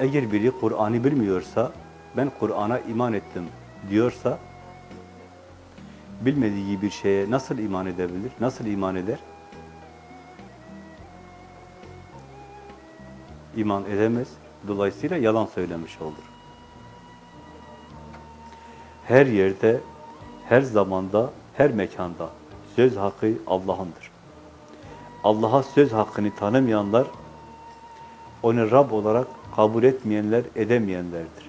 Eğer biri Kur'an'ı bilmiyorsa, ben Kur'an'a iman ettim diyorsa, bilmediği bir şeye nasıl iman edebilir, nasıl iman eder? İman edemez, dolayısıyla yalan söylemiş olur. Her yerde, her zamanda, her mekanda söz hakkı Allah'ındır. Allah'a söz hakkını tanımayanlar, onu Rab olarak kabul etmeyenler, edemeyenlerdir.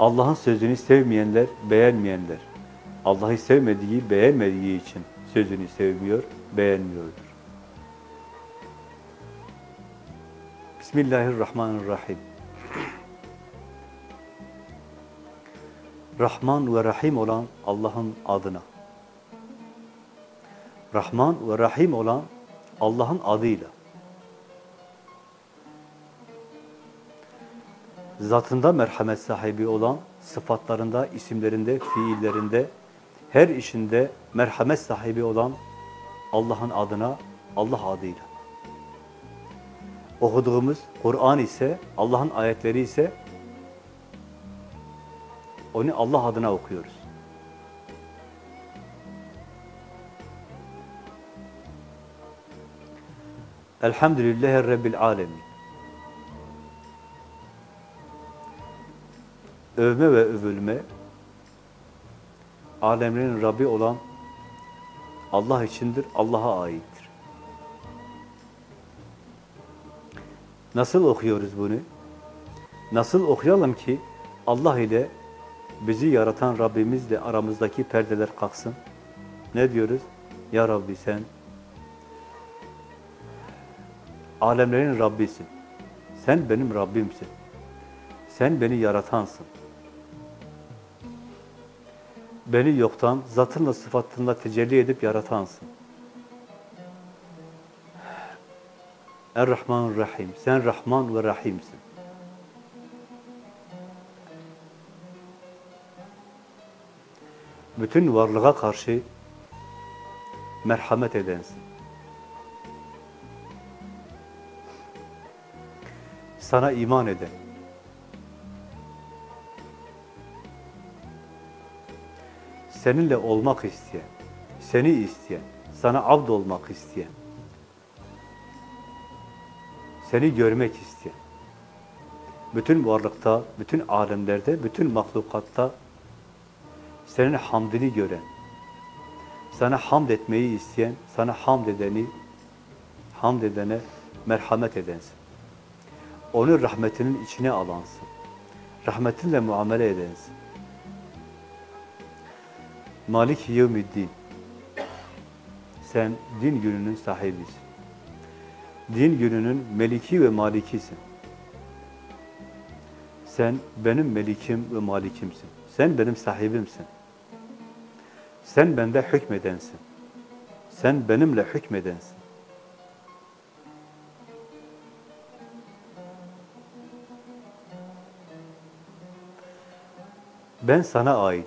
Allah'ın sözünü sevmeyenler, beğenmeyenler, Allah'ı sevmediği, beğenmediği için sözünü sevmiyor, beğenmiyordur. Bismillahirrahmanirrahim. Rahman ve Rahim olan Allah'ın adına. Rahman ve Rahim olan Allah'ın adıyla. Zatında merhamet sahibi olan, sıfatlarında, isimlerinde, fiillerinde, her işinde merhamet sahibi olan Allah'ın adına, Allah adıyla. Okuduğumuz Kur'an ise, Allah'ın ayetleri ise onu Allah adına okuyoruz. Elhamdülillahi Rabbil Alemin. Övme ve övülme, alemlerin Rabbi olan Allah içindir, Allah'a aittir. Nasıl okuyoruz bunu? Nasıl okuyalım ki Allah ile bizi yaratan Rabbimizle aramızdaki perdeler kalksın? Ne diyoruz? Ya Rabbi sen alemlerin Rabbisin. Sen benim Rabbimsin. Sen beni yaratansın. Beni yoktan, zatınla, sıfatınla tecelli edip yaratansın. Er-Rahman Rahim. Sen Rahman ve Rahimsin. Bütün varlığa karşı merhamet edensin. Sana iman eden, seninle olmak isteyen, seni isteyen, sana abd olmak isteyen, seni görmek isteyen, bütün varlıkta, bütün alemlerde, bütün mahlukatta senin hamdini gören, sana hamd etmeyi isteyen, sana hamd edeni, hamd edene merhamet edensin. Onu rahmetinin içine alansın. Rahmetinle muamele edensin. Malik yevmiddin. Sen din gününün sahibisin. Din gününün meliki ve malikisin. Sen benim melikim ve malikimsin. Sen benim sahibimsin. Sen bende hükmedensin. Sen benimle hükmedensin. Ben sana ait,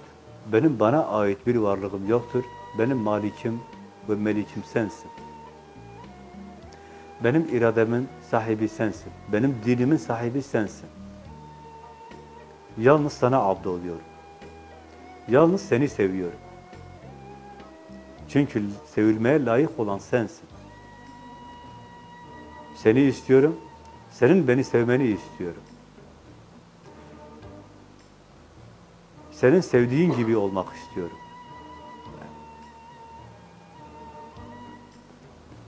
benim bana ait bir varlığım yoktur. Benim malikim ve melikim sensin. Benim irademin sahibi sensin. Benim dilimin sahibi sensin. Yalnız sana abd oluyorum. Yalnız seni seviyorum. Çünkü sevilmeye layık olan sensin. Seni istiyorum, senin beni sevmeni istiyorum. Senin sevdiğin gibi olmak istiyorum.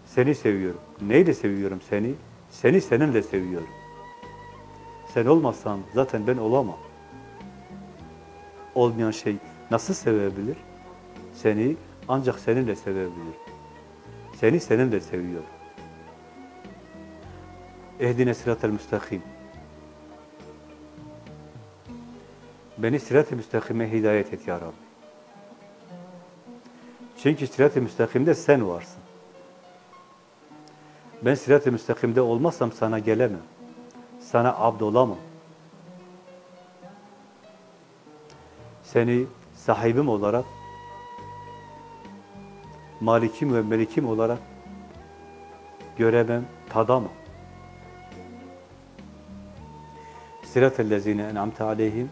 Seni seviyorum. Neyle seviyorum seni? Seni seninle seviyorum. Sen olmazsan zaten ben olamam. Olmayan şey nasıl sevebilir? Seni ancak seninle sevebilir. Seni seninle seviyorum. Ehdine sıratel müstakim. Beni sirat-ı müstakime hidayet et ya Rabbi. Çünkü sirat-ı müstakimde sen varsın. Ben sirat-ı müstakimde olmazsam sana gelemem. Sana abd olamam. Seni sahibim olarak, malikim ve melikim olarak göremem, tadamam. Sırat-ı lezine en'amte aleyhim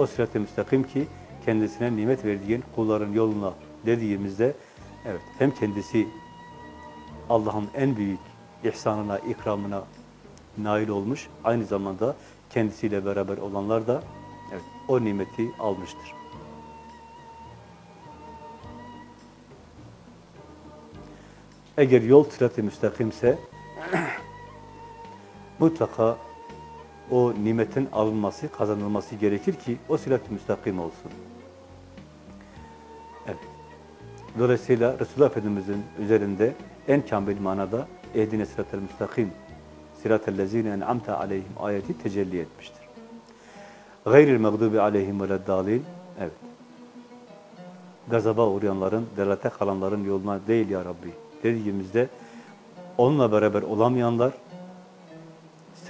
o sırat-ı müstakim ki kendisine nimet verdiğin kulların yoluna dediğimizde evet hem kendisi Allah'ın en büyük ihsanına, ikramına nail olmuş. Aynı zamanda kendisiyle beraber olanlar da evet, o nimeti almıştır. Eğer yol sırat-ı müstakimse mutlaka o nimetin alınması, kazanılması gerekir ki o sırat-ı müstakim olsun. Evet. Dolayısıyla Resulullah Efendimiz'in üzerinde en kamil manada ehdine sırat-ı müstakim sırat-ı lezine en'amte aleyhim ayeti tecelli etmiştir. Gayril mağdubi aleyhim ve dalil evet. Gazaba uğrayanların, delate kalanların yoluna değil ya Rabbi dediğimizde onunla beraber olamayanlar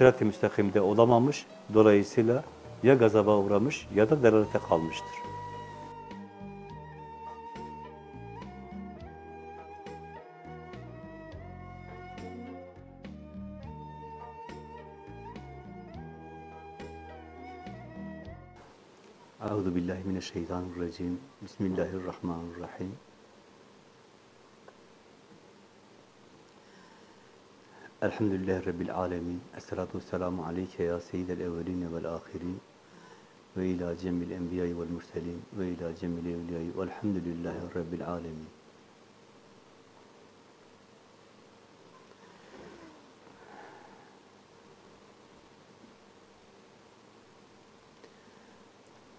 sırat-ı müstakimde olamamış, dolayısıyla ya gazaba uğramış ya da delalete kalmıştır. Euzu billahi mineşşeytanirracim. Bismillahirrahmanirrahim. Elhamdülillahi Rabbil alemin. Esselatu vesselamu aleyke ya seyyidel evveline vel ahirin. Ve ila cemil enbiyayı vel murselin. Ve ila cemil evliyayı. Velhamdülillahi Rabbil alemin.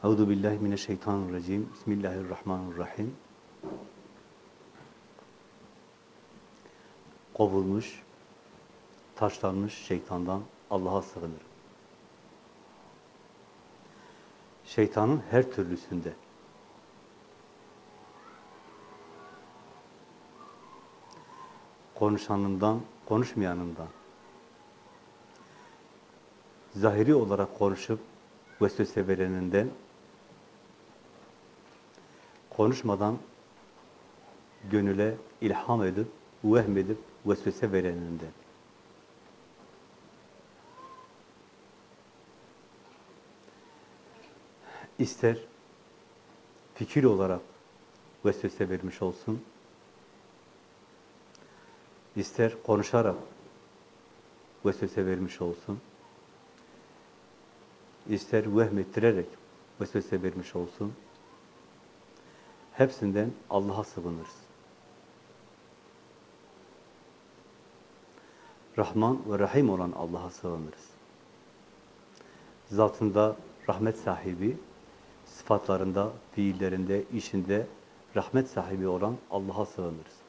Euzu billahi mineşşeytanirracim. Bismillahirrahmanirrahim. Kovulmuş, taşlanmış şeytandan Allah'a sığınırım. Şeytanın her türlüsünde. Konuşanından, konuşmayanından. Zahiri olarak konuşup vesvese vereninden, konuşmadan gönüle ilham edip, vehmedip, vesvese vereninden. İster fikir olarak vesvese vermiş olsun, ister konuşarak vesvese vermiş olsun, ister vehmettirerek vesvese vermiş olsun, hepsinden Allah'a sığınırız. Rahman ve Rahim olan Allah'a sığınırız. Zatında rahmet sahibi, sıfatlarında, fiillerinde, işinde rahmet sahibi olan Allah'a sığınırız.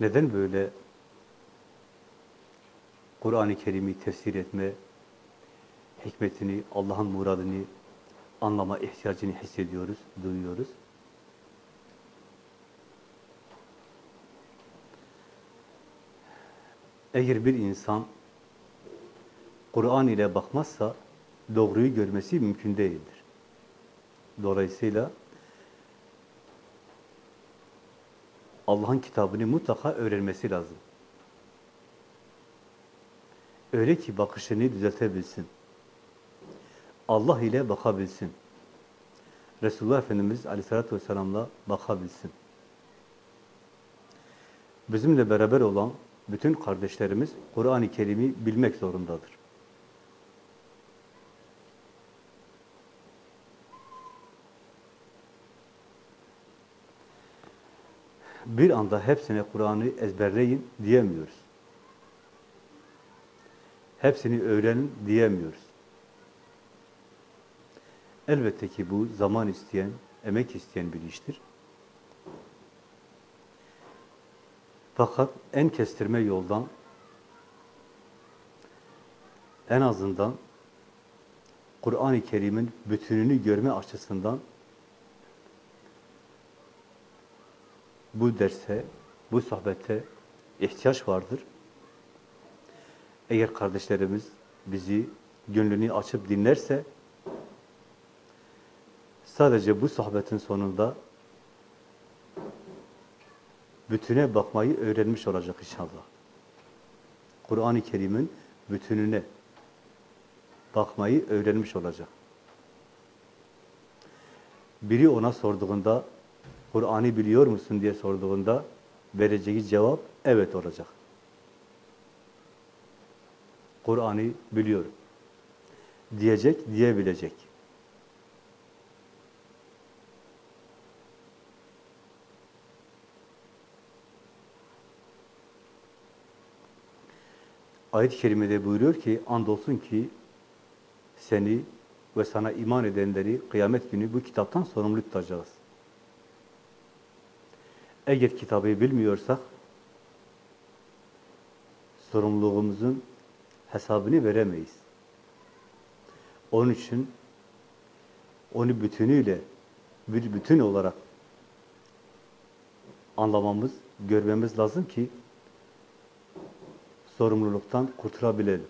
Neden böyle Kur'an-ı Kerim'i tefsir etme, hikmetini, Allah'ın muradını anlama ihtiyacını hissediyoruz, duyuyoruz? Eğer bir insan Kur'an ile bakmazsa doğruyu görmesi mümkün değildir. Dolayısıyla Allah'ın kitabını mutlaka öğrenmesi lazım. Öyle ki bakışını düzeltebilsin. Allah ile bakabilsin. Resulullah Efendimiz Aleyhisselatü Vesselam'la bakabilsin. Bizimle beraber olan bütün kardeşlerimiz Kur'an-ı Kerim'i bilmek zorundadır. Bir anda hepsine Kur'an'ı ezberleyin diyemiyoruz. Hepsini öğrenin diyemiyoruz. Elbette ki bu zaman isteyen, emek isteyen bir iştir. Fakat en kestirme yoldan en azından Kur'an-ı Kerim'in bütününü görme açısından bu derse, bu sohbete ihtiyaç vardır. Eğer kardeşlerimiz bizi gönlünü açıp dinlerse sadece bu sohbetin sonunda bütüne bakmayı öğrenmiş olacak inşallah. Kur'an-ı Kerim'in bütününe bakmayı öğrenmiş olacak. Biri ona sorduğunda, Kur'an'ı biliyor musun diye sorduğunda vereceği cevap evet olacak. Kur'an'ı biliyorum. Diyecek, diyebilecek. Ayet-i Kerime'de buyuruyor ki, andolsun ki seni ve sana iman edenleri kıyamet günü bu kitaptan sorumlu tutacağız. Eğer kitabı bilmiyorsak, sorumluluğumuzun hesabını veremeyiz. Onun için onu bütünüyle bir bütün olarak anlamamız, görmemiz lazım ki sorumluluktan kurtulabilelim.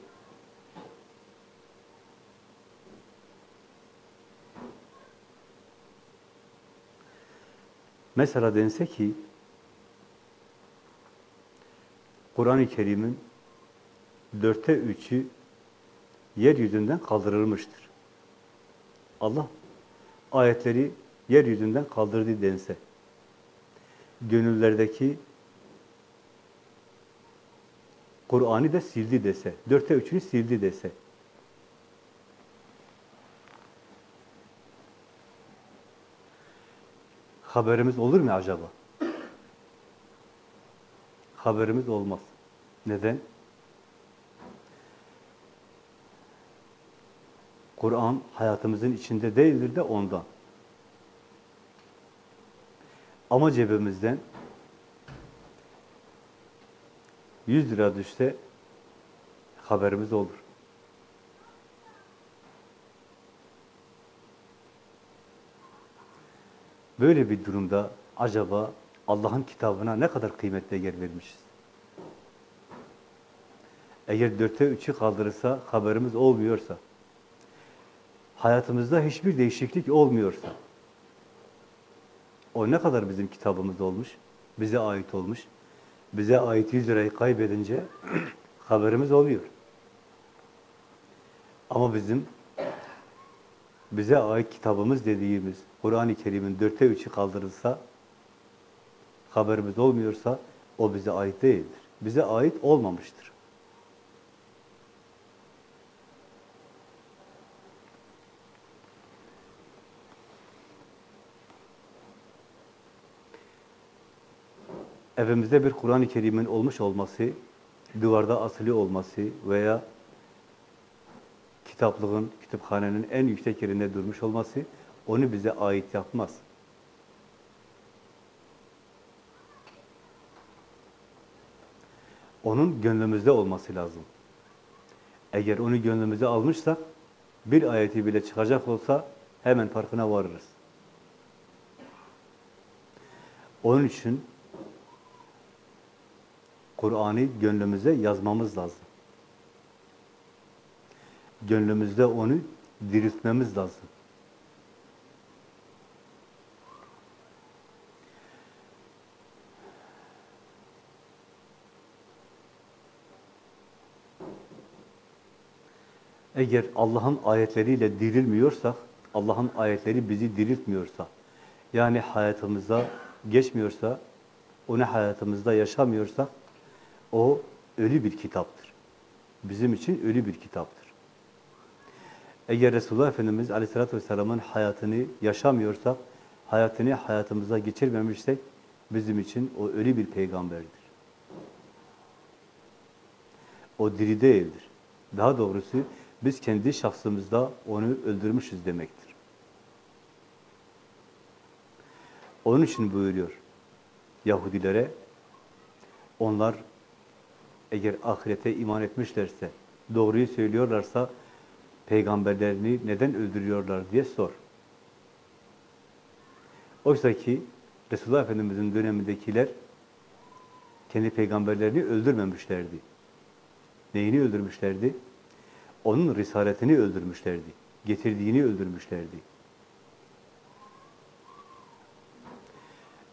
Mesela dense ki Kur'an-ı Kerim'in dörtte üçü yeryüzünden kaldırılmıştır. Allah ayetleri yeryüzünden kaldırdı dense, gönüllerdeki Kur'an'ı da sildi dese, dörtte üçünü sildi dese, haberimiz olur mu acaba? Haberimiz olmaz. Neden? Kur'an hayatımızın içinde değildir de ondan. Ama cebimizden 100 lira düşse haberimiz olur. Böyle bir durumda acaba Allah'ın kitabına ne kadar kıymetli yer vermişiz? Eğer dörtte üçü kaldırırsa, haberimiz olmuyorsa, hayatımızda hiçbir değişiklik olmuyorsa, o ne kadar bizim kitabımız olmuş, bize ait olmuş, bize ait 100 lirayı kaybedince haberimiz oluyor. Ama bizim bize ait kitabımız dediğimiz Kur'an-ı Kerim'in dörtte üçü kaldırılsa, haberimiz olmuyorsa o bize ait değildir. Bize ait olmamıştır. Evimizde bir Kur'an-ı Kerim'in olmuş olması, duvarda asılı olması veya kitaplığın, kütüphanenin en yüksek yerinde durmuş olması onu bize ait yapmaz. Onun gönlümüzde olması lazım. Eğer onu gönlümüze almışsak, bir ayeti bile çıkacak olsa hemen farkına varırız. Onun için Kur'an'ı gönlümüze yazmamız lazım. Gönlümüzde onu diriltmemiz lazım. Eğer Allah'ın ayetleriyle dirilmiyorsak, Allah'ın ayetleri bizi diriltmiyorsa, yani hayatımıza geçmiyorsa, onu hayatımızda yaşamıyorsak, o ölü bir kitaptır. Bizim için ölü bir kitaptır. Eğer Resulullah Efendimiz Aleyhisselatü Vesselam'ın hayatını yaşamıyorsak, hayatını hayatımıza geçirmemişsek, bizim için o ölü bir peygamberdir. O diri değildir. Daha doğrusu biz kendi şahsımızda onu öldürmüşüz demektir. Onun için buyuruyor Yahudilere, Onlar eğer ahirete iman etmişlerse, doğruyu söylüyorlarsa peygamberlerini neden öldürüyorlar diye sor. Oysa ki Resulullah Efendimiz'in dönemindekiler kendi peygamberlerini öldürmemişlerdi. Neyini öldürmüşlerdi? Onun risaletini öldürmüşlerdi. Getirdiğini öldürmüşlerdi.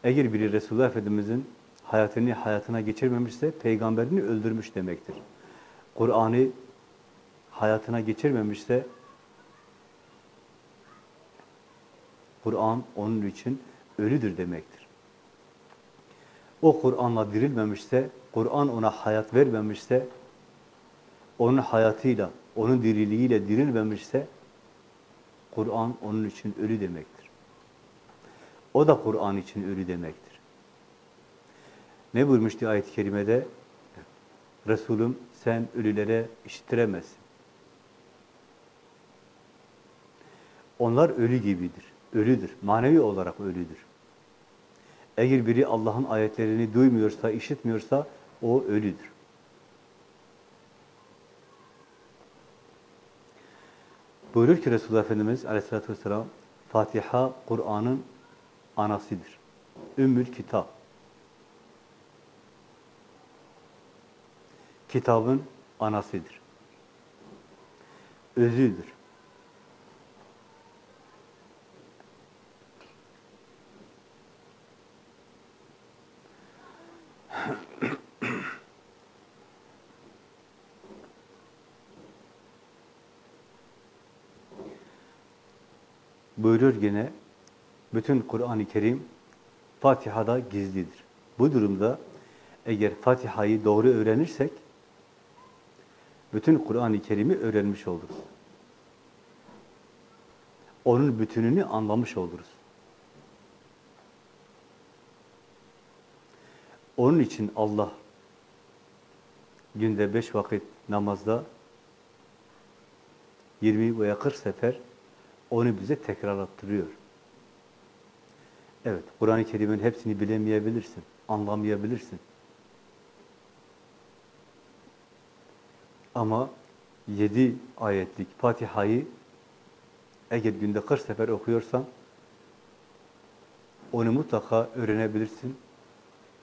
Eğer biri Resulullah Efendimiz'in hayatını hayatına geçirmemişse peygamberini öldürmüş demektir. Kur'an'ı hayatına geçirmemişse Kur'an onun için ölüdür demektir. O Kur'an'la dirilmemişse, Kur'an ona hayat vermemişse, onun hayatıyla, onun diriliğiyle dirilmemişse, Kur'an onun için ölü demektir. O da Kur'an için ölü demektir. Ne buyurmuştu ayet-i kerimede? Resulüm sen ölülere işittiremezsin. Onlar ölü gibidir, ölüdür, manevi olarak ölüdür. Eğer biri Allah'ın ayetlerini duymuyorsa, işitmiyorsa o ölüdür. Buyurur ki Resulullah Efendimiz aleyhissalatü vesselam, Fatiha Kur'an'ın anasıdır. Ümmül kitap. Kitabın anasıdır. Özüdür. Buyurur yine, bütün Kur'an-ı Kerim Fatiha'da gizlidir. Bu durumda eğer Fatiha'yı doğru öğrenirsek, bütün Kur'an-ı Kerim'i öğrenmiş oluruz. Onun bütününü anlamış oluruz. Onun için Allah günde beş vakit namazda 20 veya 40 sefer onu bize tekrarlattırıyor. Evet, Kur'an-ı Kerim'in hepsini bilemeyebilirsin, anlamayabilirsin. Ama yedi ayetlik Fatiha'yı eğer günde 40 sefer okuyorsan onu mutlaka öğrenebilirsin.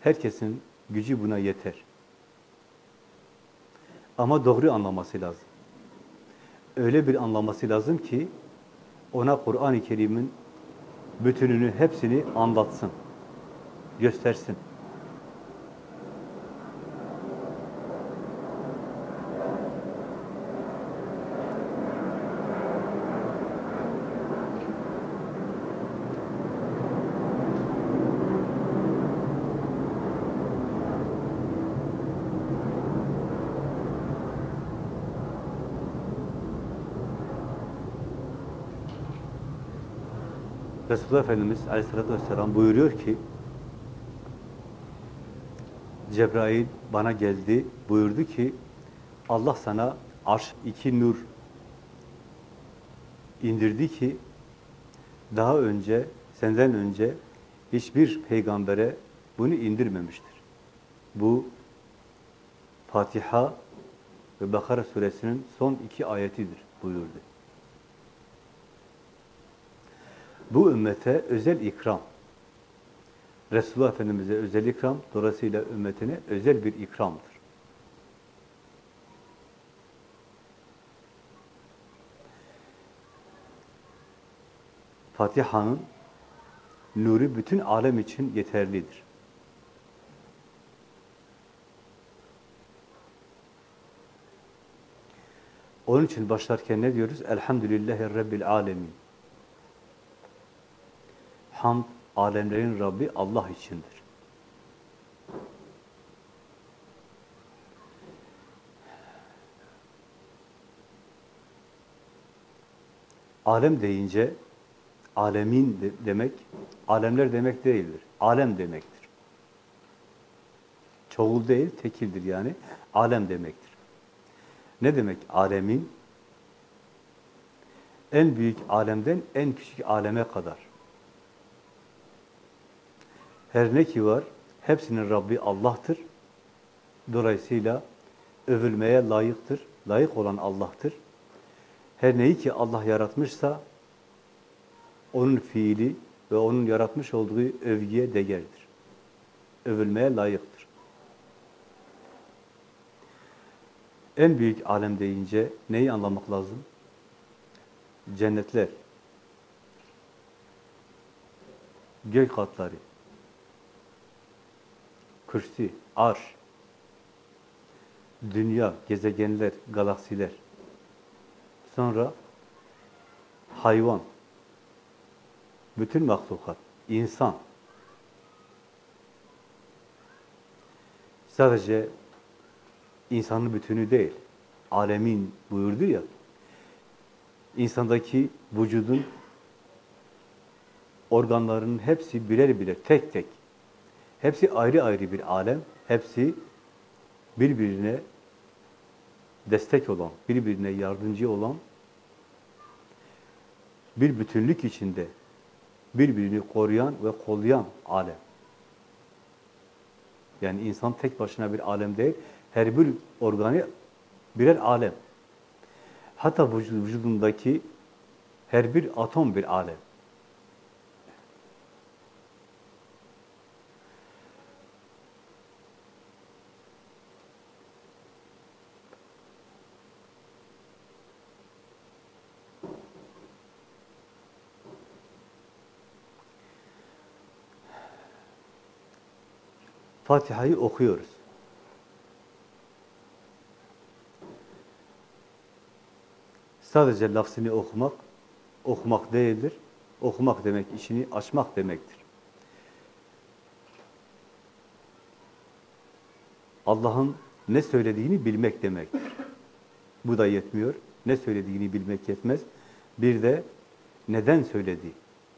Herkesin gücü buna yeter. Ama doğru anlaması lazım. Öyle bir anlaması lazım ki ona Kur'an-ı Kerim'in bütününü, hepsini anlatsın, göstersin. Resulullah Efendimiz Aleyhisselatü Vesselam buyuruyor ki Cebrail bana geldi, buyurdu ki Allah sana arş iki nur indirdi ki daha önce, senden önce hiçbir peygambere bunu indirmemiştir. Bu Fatiha ve Bakara suresinin son iki ayetidir buyurdu. Bu ümmete özel ikram. Resulullah Efendimiz'e özel ikram, dolayısıyla ümmetine özel bir ikramdır. Fatiha'nın nuru bütün alem için yeterlidir. Onun için başlarken ne diyoruz? Elhamdülillahi Rabbil Alemin. Hamd, alemlerin Rabbi Allah içindir. Alem deyince, alemin de demek, alemler demek değildir. Alem demektir. Çoğul değil, tekildir yani. Alem demektir. Ne demek alemin? En büyük alemden en küçük aleme kadar. Her ne ki var, hepsinin Rabbi Allah'tır. Dolayısıyla övülmeye layıktır. Layık olan Allah'tır. Her neyi ki Allah yaratmışsa onun fiili ve onun yaratmış olduğu övgüye değerdir. Övülmeye layıktır. En büyük alem deyince neyi anlamak lazım? Cennetler, gök katları, kürsi, arş, dünya, gezegenler, galaksiler, sonra hayvan, bütün mahlukat, insan, sadece insanın bütünü değil, alemin buyurdu ya, insandaki vücudun organlarının hepsi birer birer, tek tek, hepsi ayrı ayrı bir alem, hepsi birbirine destek olan, birbirine yardımcı olan, bir bütünlük içinde birbirini koruyan ve kollayan alem. Yani insan tek başına bir alem değil, her bir organı birer alem. Hatta vücudundaki her bir atom bir alem. Fatiha'yı okuyoruz. Sadece lafzını okumak, okumak değildir. Okumak demek, işini açmak demektir. Allah'ın ne söylediğini bilmek demektir. Bu da yetmiyor. Ne söylediğini bilmek yetmez. Bir de neden söyledi,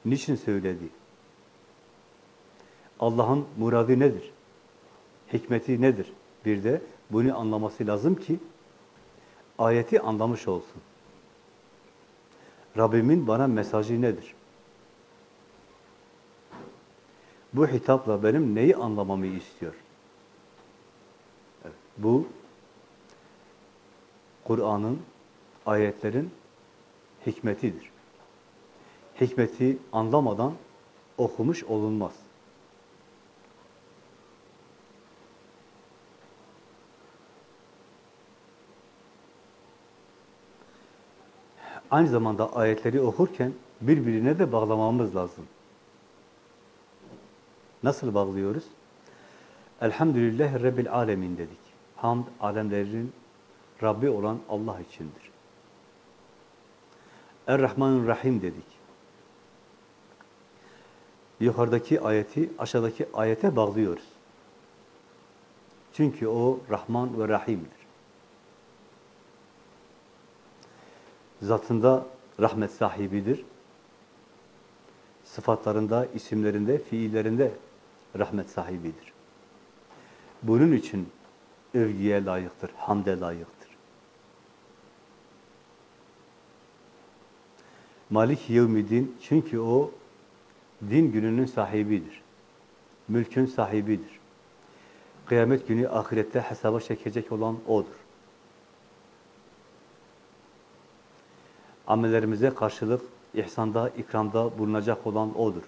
niçin söyledi, Allah'ın muradı nedir? Hikmeti nedir? Bir de bunu anlaması lazım ki ayeti anlamış olsun. Rabbimin bana mesajı nedir? Bu hitapla benim neyi anlamamı istiyor? Evet, bu Kur'an'ın, ayetlerin hikmetidir. Hikmeti anlamadan okumuş olunmaz. Aynı zamanda ayetleri okurken birbirine de bağlamamız lazım. Nasıl bağlıyoruz? Elhamdülillahi Rabbil Alemin dedik. Hamd, alemlerin Rabbi olan Allah içindir. Er-Rahmanir-Rahim dedik. Yukarıdaki ayeti aşağıdaki ayete bağlıyoruz. Çünkü o Rahman ve Rahim'dir. Zatında rahmet sahibidir. Sıfatlarında, isimlerinde, fiillerinde rahmet sahibidir. Bunun için övgüye layıktır, hamde layıktır. Malik yevmidin çünkü o din gününün sahibidir. Mülkün sahibidir. Kıyamet günü ahirette hesaba çekecek olan O'dur. Amellerimize karşılık ihsanda, ikramda bulunacak olan O'dur.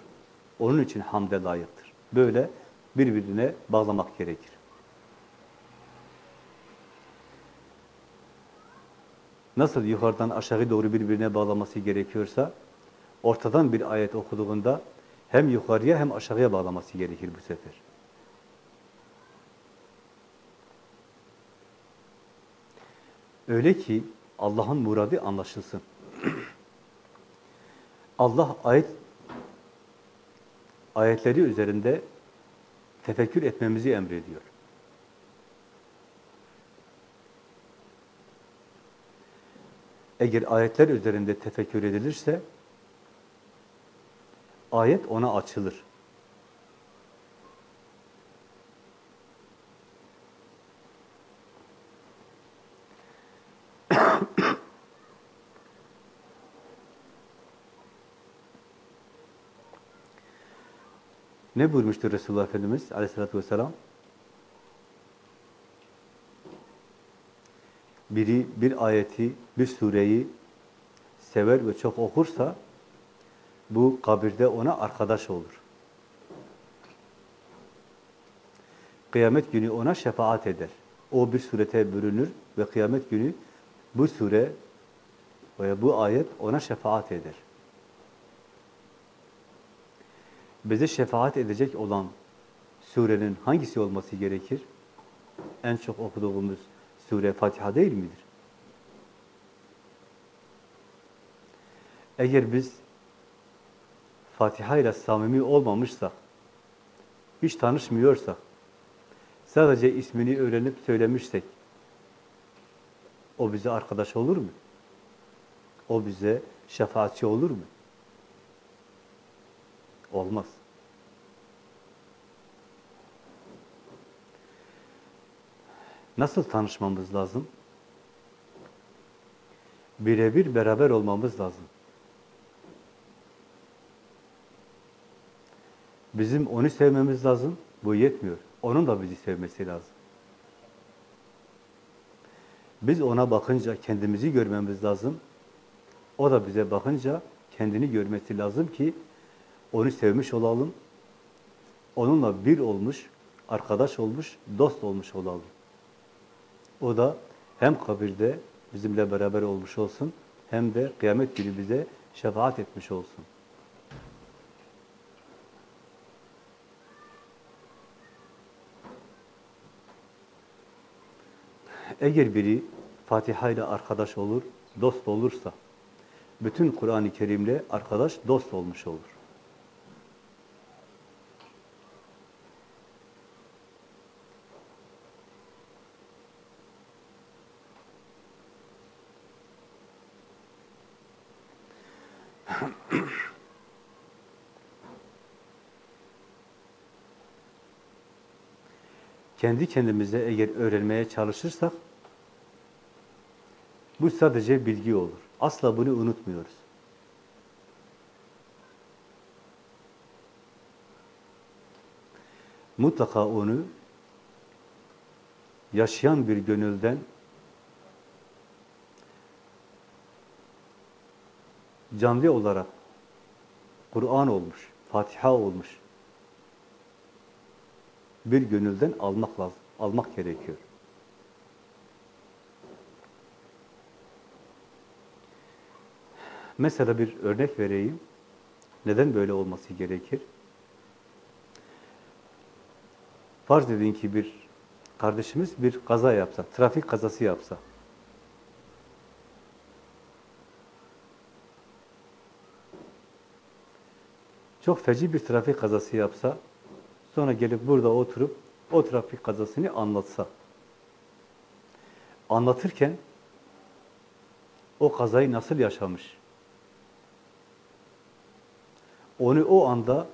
Onun için hamde layıktır. Böyle birbirine bağlamak gerekir. Nasıl yukarıdan aşağı doğru birbirine bağlaması gerekiyorsa, ortadan bir ayet okuduğunda hem yukarıya hem aşağıya bağlaması gerekir bu sefer. Öyle ki Allah'ın muradı anlaşılsın. Allah ayet ayetleri üzerinde tefekkür etmemizi emrediyor. Eğer ayetler üzerinde tefekkür edilirse ayet ona açılır. Ne buyurmuştur Resulullah Efendimiz aleyhissalatü vesselam? biri bir ayeti, bir sureyi sever ve çok okursa bu kabirde ona arkadaş olur. Kıyamet günü ona şefaat eder. O bir surete bürünür ve kıyamet günü bu sure veya bu ayet ona şefaat eder. Bize şefaat edecek olan surenin hangisi olması gerekir? En çok okuduğumuz sure Fatiha değil midir? Eğer biz Fatiha ile samimi olmamışsak, hiç tanışmıyorsak, sadece ismini öğrenip söylemişsek, o bize arkadaş olur mu? O bize şefaatçi olur mu? Olmaz. Nasıl tanışmamız lazım? Birebir beraber olmamız lazım. Bizim onu sevmemiz lazım. Bu yetmiyor. Onun da bizi sevmesi lazım. Biz ona bakınca kendimizi görmemiz lazım. O da bize bakınca kendini görmesi lazım ki onu sevmiş olalım. Onunla bir olmuş, arkadaş olmuş, dost olmuş olalım. O da hem kabirde bizimle beraber olmuş olsun, hem de kıyamet günü bize şefaat etmiş olsun. Eğer biri Fatiha ile arkadaş olur, dost olursa, bütün Kur'an-ı Kerim'le arkadaş, dost olmuş olur. Kendi kendimize eğer öğrenmeye çalışırsak, bu sadece bilgi olur. Asla bunu unutmuyoruz. Mutlaka onu yaşayan bir gönülden canlı olarak Kur'an olmuş, Fatiha olmuş bir gönülden almak lazım, almak gerekiyor. Mesela bir örnek vereyim. Neden böyle olması gerekir? Farz edin ki bir kardeşimiz bir kaza yapsa, trafik kazası yapsa. Çok feci bir trafik kazası yapsa, sonra gelip burada oturup o trafik kazasını anlatsa. Anlatırken o kazayı nasıl yaşamış? Onu o anda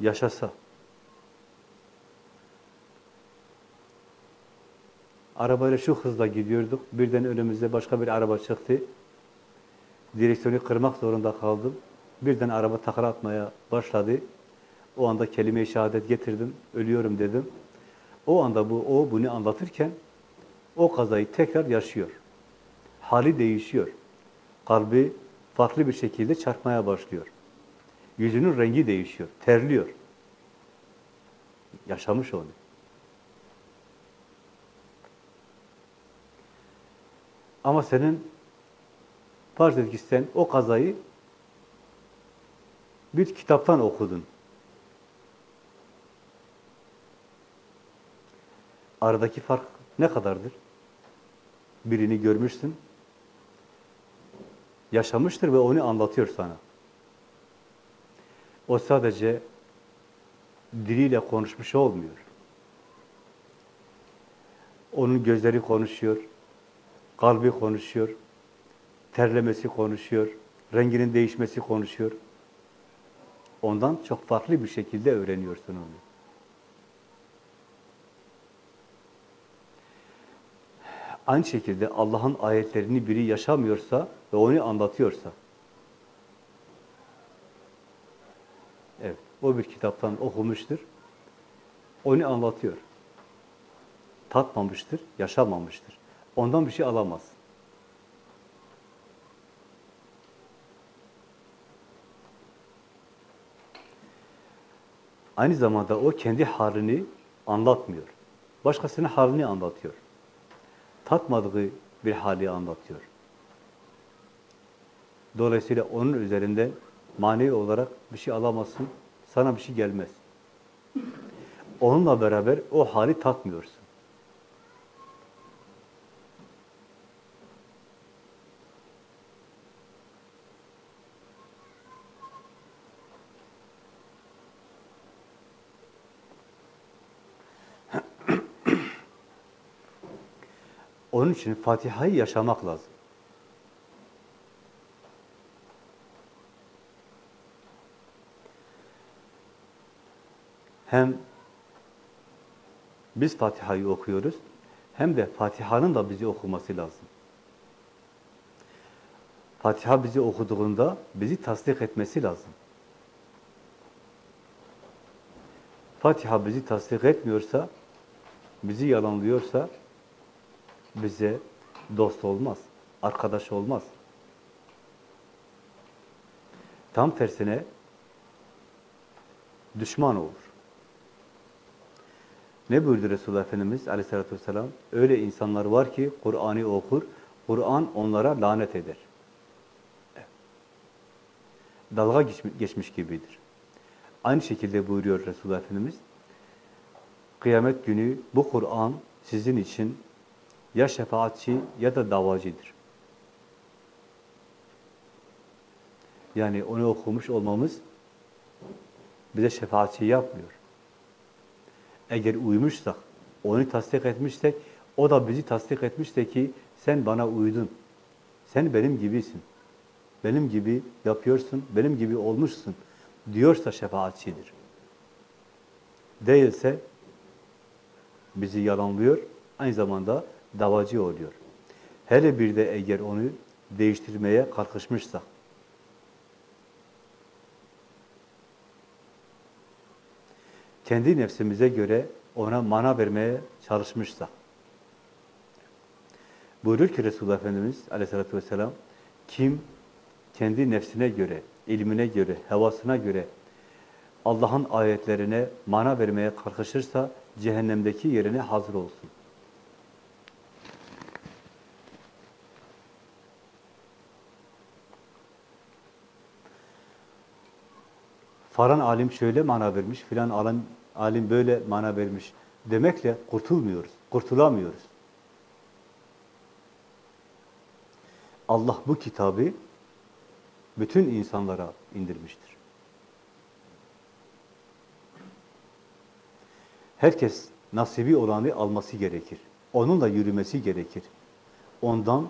yaşasa. Arabayla şu hızla gidiyorduk. Birden önümüzde başka bir araba çıktı. Direksiyonu kırmak zorunda kaldım. Birden araba takla atmaya başladı. O anda kelime-i şehadet getirdim. Ölüyorum dedim. O anda bu o bunu anlatırken o kazayı tekrar yaşıyor. Hali değişiyor. Kalbi farklı bir şekilde çarpmaya başlıyor. Yüzünün rengi değişiyor, terliyor. Yaşamış onu. Ama senin farz et sen o kazayı bir kitaptan okudun. Aradaki fark ne kadardır? Birini görmüşsün, yaşamıştır ve onu anlatıyor sana. O sadece diliyle konuşmuş olmuyor. Onun gözleri konuşuyor, kalbi konuşuyor, terlemesi konuşuyor, renginin değişmesi konuşuyor. Ondan çok farklı bir şekilde öğreniyorsun onu. Aynı şekilde Allah'ın ayetlerini biri yaşamıyorsa ve onu anlatıyorsa, evet, o bir kitaptan okumuştur, onu anlatıyor. Tatmamıştır, yaşamamıştır. Ondan bir şey alamaz. Aynı zamanda o kendi halini anlatmıyor. Başkasının halini anlatıyor. Tatmadığı bir hali anlatıyor. Dolayısıyla onun üzerinde manevi olarak bir şey alamazsın, sana bir şey gelmez. Onunla beraber o hali tatmıyorsun. İçin Fatiha'yı yaşamak lazım. Hem biz Fatiha'yı okuyoruz, hem de Fatiha'nın da bizi okuması lazım. Fatiha bizi okuduğunda bizi tasdik etmesi lazım. Fatiha bizi tasdik etmiyorsa, bizi yalanlıyorsa, bize dost olmaz, arkadaş olmaz. Tam tersine düşman olur. Ne buyurdu Resulullah Efendimiz aleyhissalatü vesselam? Öyle insanlar var ki Kur'an'ı okur, Kur'an onlara lanet eder. Dalga geçmiş gibidir. Aynı şekilde buyuruyor Resulullah Efendimiz. Kıyamet günü bu Kur'an sizin için ya şefaatçi ya da davacıdır. Yani onu okumuş olmamız bize şefaatçi yapmıyor. Eğer uymuşsak, onu tasdik etmişsek, o da bizi tasdik etmişse ki sen bana uydun. Sen benim gibisin. Benim gibi yapıyorsun, benim gibi olmuşsun diyorsa şefaatçidir. Değilse bizi yalanlıyor, aynı zamanda davacı oluyor. Hele bir de eğer onu değiştirmeye kalkışmışsa, kendi nefsimize göre ona mana vermeye çalışmışsa, buyurur ki Resulullah Efendimiz aleyhissalatü vesselam, kim kendi nefsine göre, ilmine göre, hevasına göre Allah'ın ayetlerine mana vermeye kalkışırsa cehennemdeki yerine hazır olsun. Falan alim şöyle mana vermiş, filan alim, alim böyle mana vermiş demekle kurtulmuyoruz, kurtulamıyoruz. Allah bu kitabı bütün insanlara indirmiştir. Herkes nasibi olanı alması gerekir. Onunla yürümesi gerekir. Ondan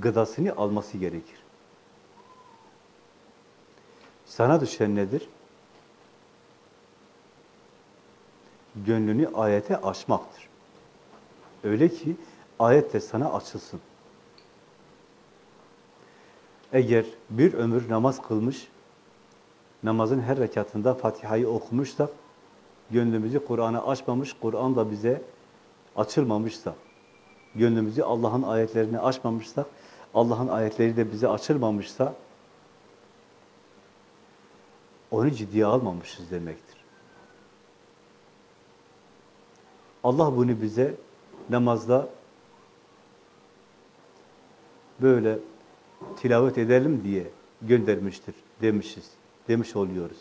gıdasını alması gerekir. Sana düşen nedir? Gönlünü ayete açmaktır. Öyle ki ayet de sana açılsın. Eğer bir ömür namaz kılmış, namazın her rekatında Fatiha'yı okumuşsak, gönlümüzü Kur'an'a açmamış, Kur'an da bize açılmamışsa, gönlümüzü Allah'ın ayetlerini açmamışsak, Allah'ın ayetleri de bize açılmamışsa, onu ciddiye almamışız demektir. Allah bunu bize namazda böyle tilavet edelim diye göndermiştir demişiz, demiş oluyoruz.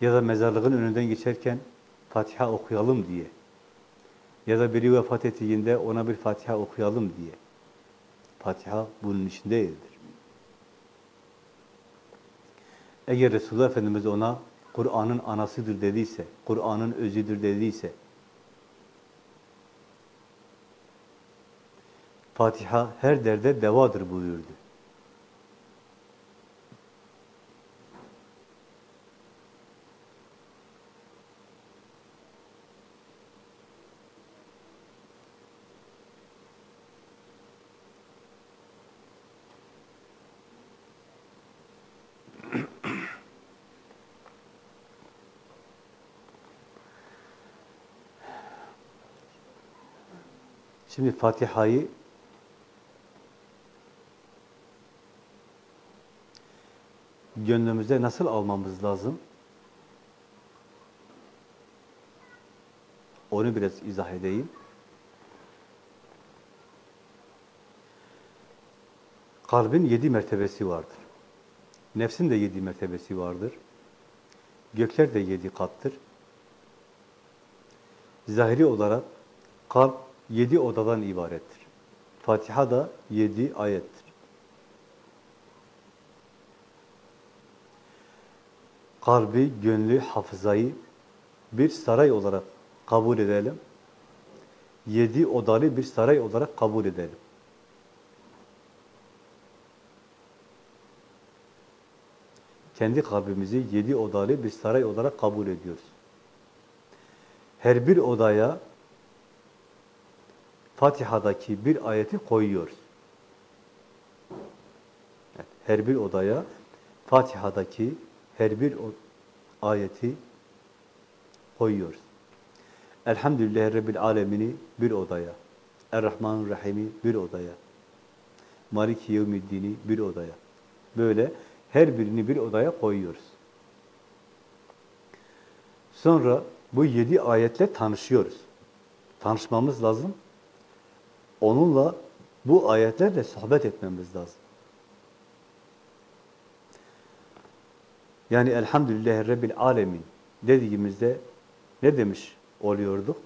Ya da mezarlığın önünden geçerken Fatiha okuyalım diye. Ya da biri vefat ettiğinde ona bir Fatiha okuyalım diye. Fatiha bunun için değildir. Eğer Resulullah Efendimiz ona Kur'an'ın anasıdır dediyse, Kur'an'ın özüdür dediyse, Fatiha her derde devadır buyurdu. Fatiha'yı gönlümüze nasıl almamız lazım? Onu biraz izah edeyim. Kalbin yedi mertebesi vardır. Nefsin de yedi mertebesi vardır. Gökler de yedi kattır. Zahiri olarak kalp yedi odadan ibarettir. Fatiha da yedi ayettir. Kalbi, gönlü, hafızayı bir saray olarak kabul edelim. Yedi odalı bir saray olarak kabul edelim. Kendi kalbimizi yedi odalı bir saray olarak kabul ediyoruz. Her bir odaya Fatiha'daki bir ayeti koyuyoruz. Evet, her bir odaya Fatiha'daki her bir ayeti koyuyoruz. Elhamdülillahi Rabbil Alemini bir odaya, Errahmanirrahim'i bir odaya, Maliki Yevmiddin'i bir odaya. Böyle her birini bir odaya koyuyoruz. Sonra bu yedi ayetle tanışıyoruz. Tanışmamız lazım. Onunla bu ayetlerle sohbet etmemiz lazım. Yani elhamdülillahi rabbil alemin dediğimizde ne demiş oluyorduk?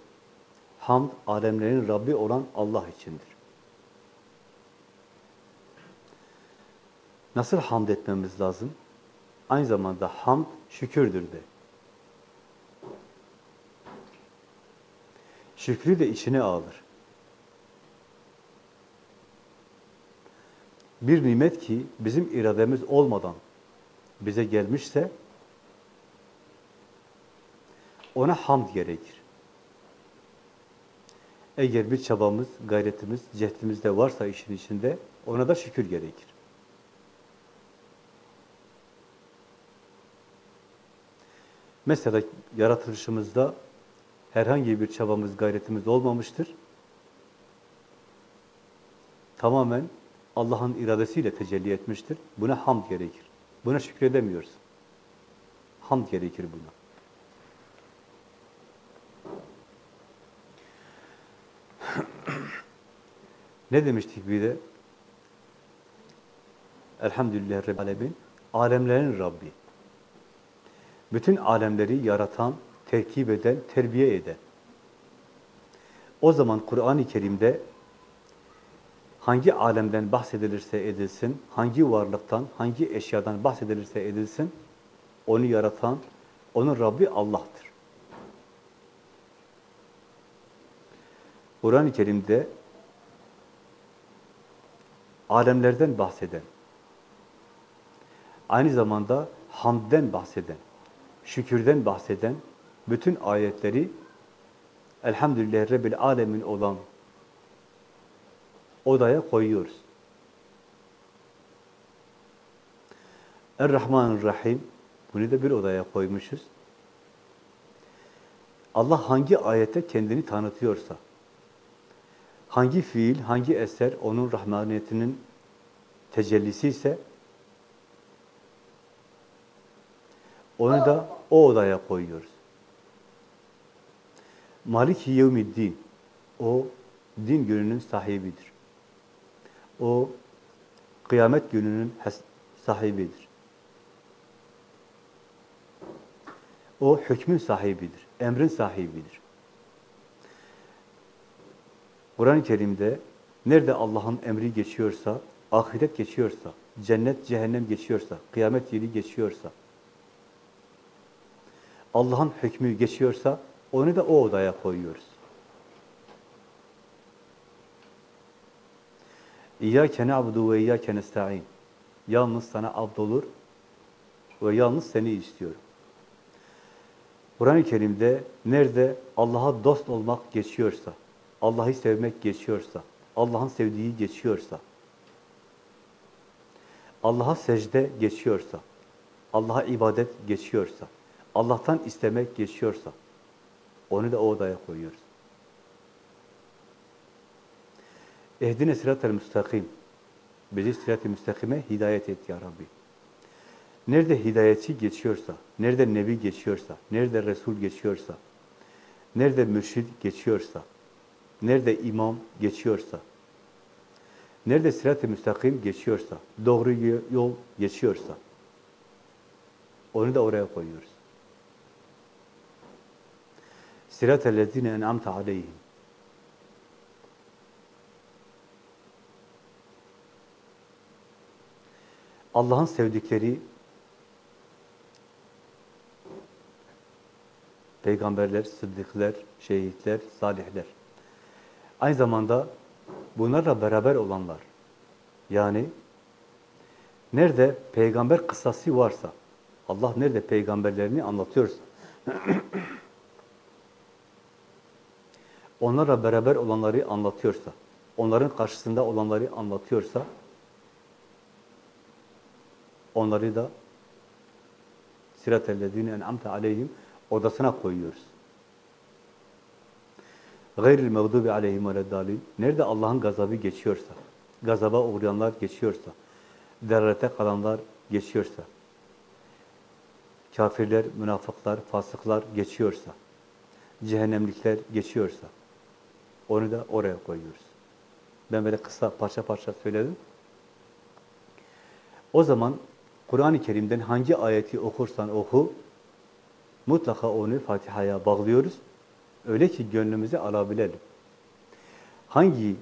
Hamd alemlerin Rabbi olan Allah içindir. Nasıl hamd etmemiz lazım? Aynı zamanda hamd şükürdür de. Şükrü de içine alır. Bir nimet ki bizim irademiz olmadan bize gelmişse ona hamd gerekir. Eğer bir çabamız, gayretimiz, cehdimiz de varsa işin içinde ona da şükür gerekir. Mesela yaratılışımızda herhangi bir çabamız, gayretimiz olmamıştır. Tamamen Allah'ın iradesiyle tecelli etmiştir. Buna hamd gerekir. Buna şükredemiyoruz. Hamd gerekir buna. ne demiştik bir de? Elhamdülillah Rabbil Alemin. Alemlerin Rabbi. Bütün alemleri yaratan, terkip eden, terbiye eden. O zaman Kur'an-ı Kerim'de hangi alemden bahsedilirse edilsin, hangi varlıktan, hangi eşyadan bahsedilirse edilsin, onu yaratan, onun Rabbi Allah'tır. Kur'an-ı Kerim'de alemlerden bahseden, aynı zamanda hamden bahseden, şükürden bahseden bütün ayetleri Elhamdülillah Rabbil Alemin olan odaya koyuyoruz. Er-Rahmanir-Rahim bunu da bir odaya koymuşuz. Allah hangi ayette kendini tanıtıyorsa, hangi fiil, hangi eser onun rahmaniyetinin tecellisi ise onu da o odaya koyuyoruz. Maliki yevmiddin o din gününün sahibidir. O kıyamet gününün sahibidir. O hükmün sahibidir, emrin sahibidir. Kur'an-ı Kerim'de nerede Allah'ın emri geçiyorsa, ahiret geçiyorsa, cennet, cehennem geçiyorsa, kıyamet yeri geçiyorsa, Allah'ın hükmü geçiyorsa onu da o odaya koyuyoruz. İyyâke na'budu ve iyyâke nesta'in. Yalnız sana abdolur ve yalnız seni istiyorum. Kur'an-ı Kerim'de nerede Allah'a dost olmak geçiyorsa, Allah'ı sevmek geçiyorsa, Allah'ın sevdiği geçiyorsa, Allah'a secde geçiyorsa, Allah'a ibadet geçiyorsa, Allah'tan istemek geçiyorsa, onu da o odaya koyuyoruz. Ehdine sıratel müstakim. Bizi sırat-ı müstakime hidayet et ya Rabbi. Nerede hidayetçi geçiyorsa, nerede nebi geçiyorsa, nerede resul geçiyorsa, nerede mürşid geçiyorsa, nerede imam geçiyorsa, nerede sırat-ı müstakim geçiyorsa, doğru yol geçiyorsa, onu da oraya koyuyoruz. Sırat-ı lezine en'amte aleyhim. Allah'ın sevdikleri peygamberler, sıddıklar, şehitler, salihler. Aynı zamanda bunlarla beraber olanlar. Yani nerede peygamber kıssası varsa, Allah nerede peygamberlerini anlatıyorsa, onlarla beraber olanları anlatıyorsa, onların karşısında olanları anlatıyorsa, onları da sirat-ellezine en'amte aleyhim odasına koyuyoruz. Gayril mağdubi aleyhim veleddalin. Nerede Allah'ın gazabı geçiyorsa, gazaba uğrayanlar geçiyorsa, derrete kalanlar geçiyorsa, kafirler, münafıklar, fasıklar geçiyorsa, cehennemlikler geçiyorsa, onu da oraya koyuyoruz. Ben böyle kısa parça parça söyledim. O zaman Kur'an-ı Kerim'den hangi ayeti okursan oku, mutlaka onu Fatiha'ya bağlıyoruz. Öyle ki gönlümüze alabilelim. Hangi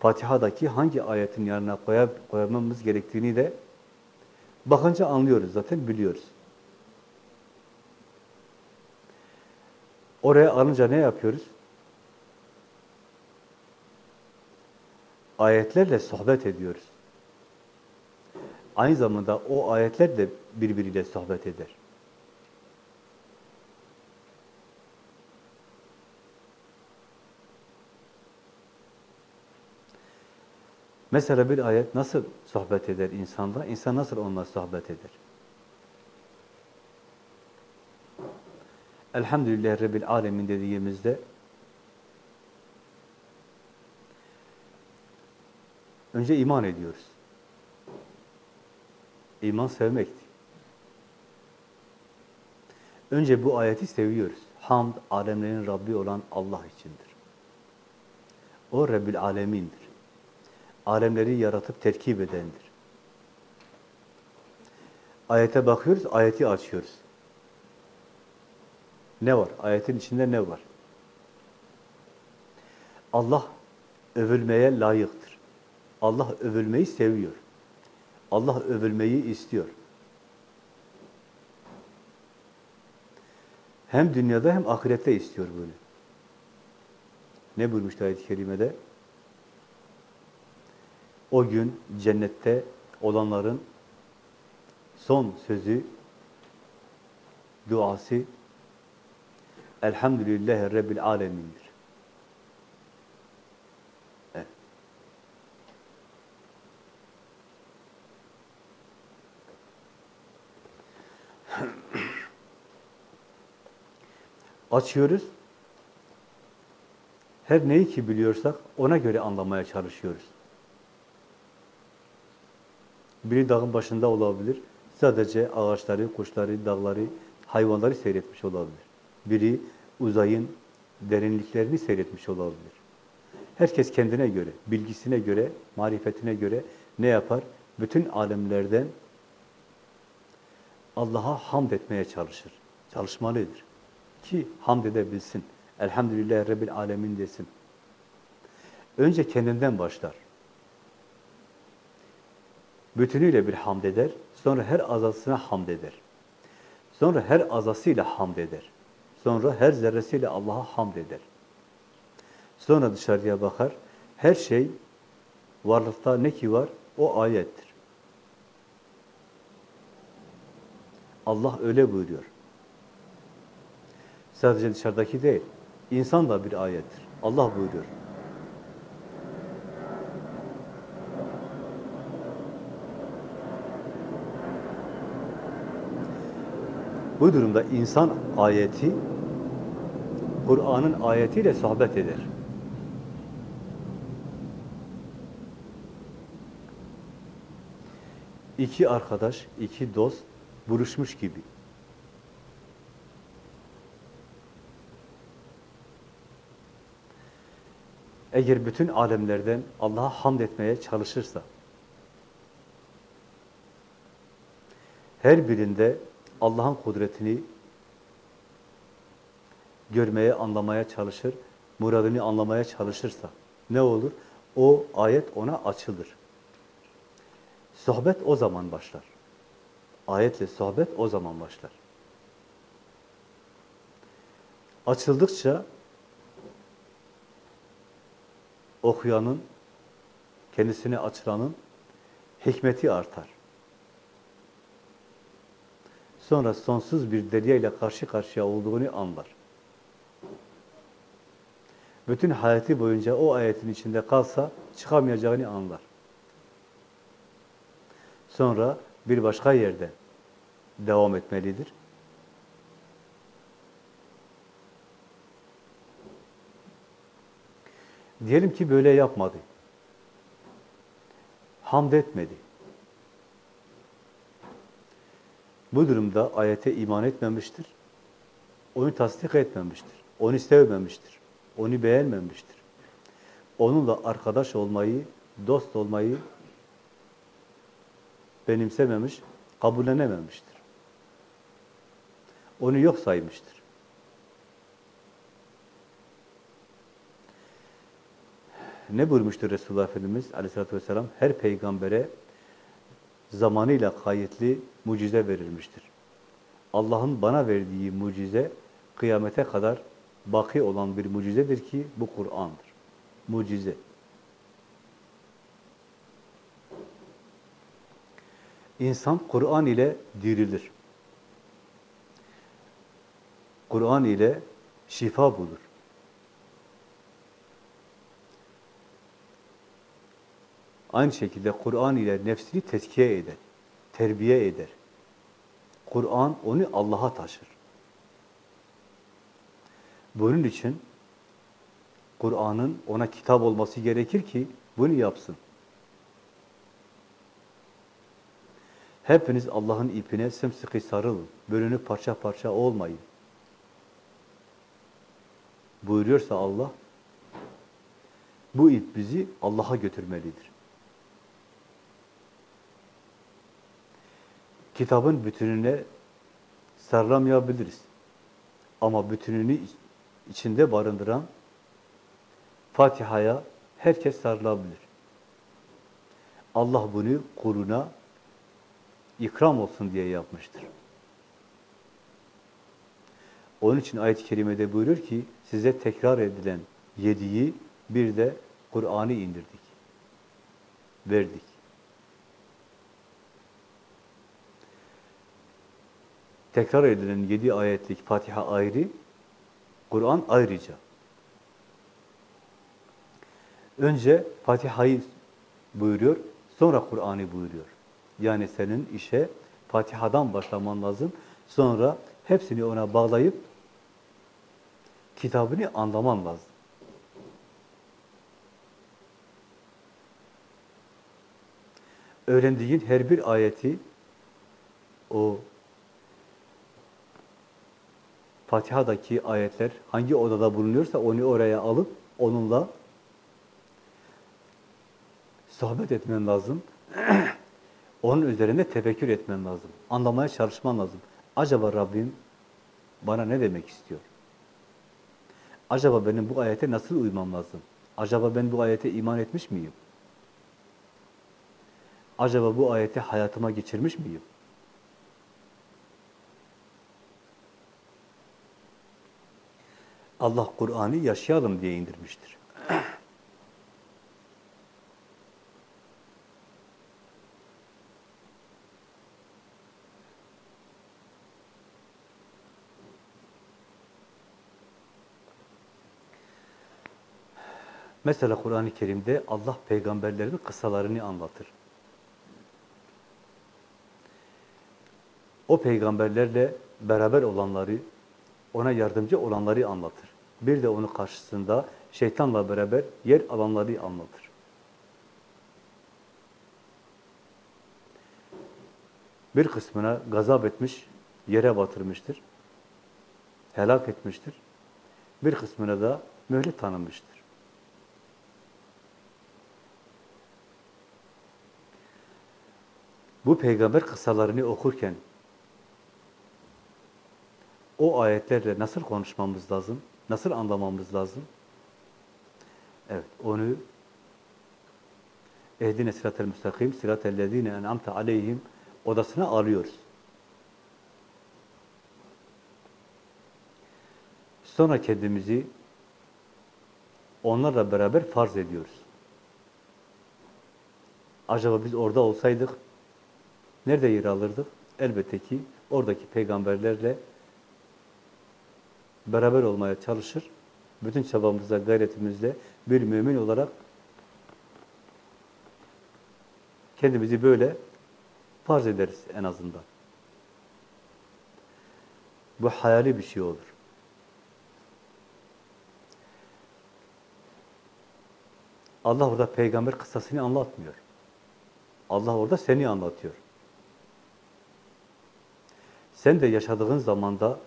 Fatiha'daki hangi ayetin yanına koymamız gerektiğini de bakınca anlıyoruz zaten, biliyoruz. Oraya alınca ne yapıyoruz? Ayetlerle sohbet ediyoruz. Aynı zamanda o ayetler de birbiriyle sohbet eder. Mesela bir ayet nasıl sohbet eder insanda? İnsan nasıl onunla sohbet eder? Elhamdülillah Rabbil Alemin dediğimizde önce iman ediyoruz. İman sevmekti. Önce bu ayeti seviyoruz. Hamd, alemlerin Rabbi olan Allah içindir. O Rabbil Alemin'dir. Alemleri yaratıp terkip edendir. Ayete bakıyoruz, ayeti açıyoruz. Ne var? Ayetin içinde ne var? Allah övülmeye layıktır. Allah övülmeyi seviyor. Allah övülmeyi istiyor. Hem dünyada hem ahirette istiyor bunu. Ne buyurmuştu ayet-i kerimede? O gün cennette olanların son sözü, duası Elhamdülillahi Rabbil Alemin'dir. Açıyoruz. Her neyi ki biliyorsak ona göre anlamaya çalışıyoruz. Biri dağın başında olabilir. Sadece ağaçları, kuşları, dağları, hayvanları seyretmiş olabilir. Biri uzayın derinliklerini seyretmiş olabilir. Herkes kendine göre, bilgisine göre, marifetine göre ne yapar? Bütün alemlerden Allah'a hamd etmeye çalışır. Çalışmalıdır. Ki hamd edebilsin. Elhamdülillah Rabbil Alemin desin. Önce kendinden başlar. Bütünüyle bir hamd eder. Sonra her azasına hamd eder. Sonra her azasıyla hamd eder. Sonra her zerresiyle Allah'a hamd eder. Sonra dışarıya bakar. Her şey varlıkta ne ki var? O ayettir. Allah öyle buyuruyor. Sadece dışarıdaki değil. İnsan da bir ayettir. Allah buyuruyor. Bu durumda insan ayeti Kur'an'ın ayetiyle sohbet eder. İki arkadaş, iki dost buluşmuş gibi. Eğer bütün alemlerden Allah'a hamd etmeye çalışırsa, her birinde Allah'ın kudretini görmeye, anlamaya çalışır, muradını anlamaya çalışırsa ne olur? O ayet ona açılır. Sohbet o zaman başlar. Ayetle sohbet o zaman başlar. Açıldıkça okuyanın, kendisine açılanın hikmeti artar. Sonra sonsuz bir derya ile karşı karşıya olduğunu anlar. Bütün hayatı boyunca o ayetin içinde kalsa çıkamayacağını anlar. Sonra bir başka yerde devam etmelidir. Diyelim ki böyle yapmadı. Hamd etmedi. Bu durumda ayete iman etmemiştir. Onu tasdik etmemiştir. Onu sevmemiştir. Onu beğenmemiştir. Onunla arkadaş olmayı, dost olmayı benimsememiş, kabullenememiştir. Onu yok saymıştır. Ne buyurmuştur Resulullah Efendimiz aleyhissalatü vesselam? Her peygambere zamanıyla kayıtlı mucize verilmiştir. Allah'ın bana verdiği mucize kıyamete kadar baki olan bir mucizedir ki bu Kur'an'dır. Mucize. İnsan Kur'an ile dirilir. Kur'an ile şifa bulur. Aynı şekilde Kur'an ile nefsini tezkiye eder, terbiye eder. Kur'an onu Allah'a taşır. Bunun için Kur'an'ın ona kitap olması gerekir ki bunu yapsın. Hepiniz Allah'ın ipine sımsıkı sarılın. Bölünüp parça parça olmayın. Buyuruyorsa Allah, bu ip bizi Allah'a götürmelidir. Kitabın bütününe sarılamayabiliriz. Ama bütününü içinde barındıran Fatiha'ya herkes sarılabilir. Allah bunu kuluna ikram olsun diye yapmıştır. Onun için ayet-i kerimede buyurur ki, size tekrar edilen yediği bir de Kur'an'ı indirdik, verdik. Tekrar edilen yedi ayetlik Fatiha ayrı, Kur'an ayrıca. Önce Fatiha'yı buyuruyor, sonra Kur'an'ı buyuruyor. Yani senin işe Fatiha'dan başlaman lazım. Sonra hepsini ona bağlayıp kitabını anlaman lazım. Öğrendiğin her bir ayeti o Fatiha'daki ayetler hangi odada bulunuyorsa onu oraya alıp onunla sohbet etmen lazım. Onun üzerinde tefekkür etmen lazım. Anlamaya çalışman lazım. Acaba Rabbim bana ne demek istiyor? Acaba benim bu ayete nasıl uymam lazım? Acaba ben bu ayete iman etmiş miyim? Acaba bu ayeti hayatıma geçirmiş miyim? Allah Kur'an'ı yaşayalım diye indirmiştir. Mesela Kur'an-ı Kerim'de Allah peygamberlerin kısalarını anlatır. O peygamberlerle beraber olanları, ona yardımcı olanları anlatır. Bir de onun karşısında şeytanla beraber yer alanları anlatır. Bir kısmına gazap etmiş, yere batırmıştır. Helak etmiştir. Bir kısmına da mühlet tanınmıştır. Bu peygamber kıssalarını okurken o ayetlerle nasıl konuşmamız lazım? Nasıl anlamamız lazım? Evet, onu ehdine sıratel müstakim, sıratel lezine en'amte aleyhim odasına alıyoruz. Sonra kendimizi onlarla beraber farz ediyoruz. Acaba biz orada olsaydık nerede yer alırdık? Elbette ki oradaki peygamberlerle beraber olmaya çalışır. Bütün çabamızla, gayretimizle bir mümin olarak kendimizi böyle farz ederiz en azından. Bu hayali bir şey olur. Allah orada peygamber kıssasını anlatmıyor. Allah orada seni anlatıyor. Sen de yaşadığın zamanda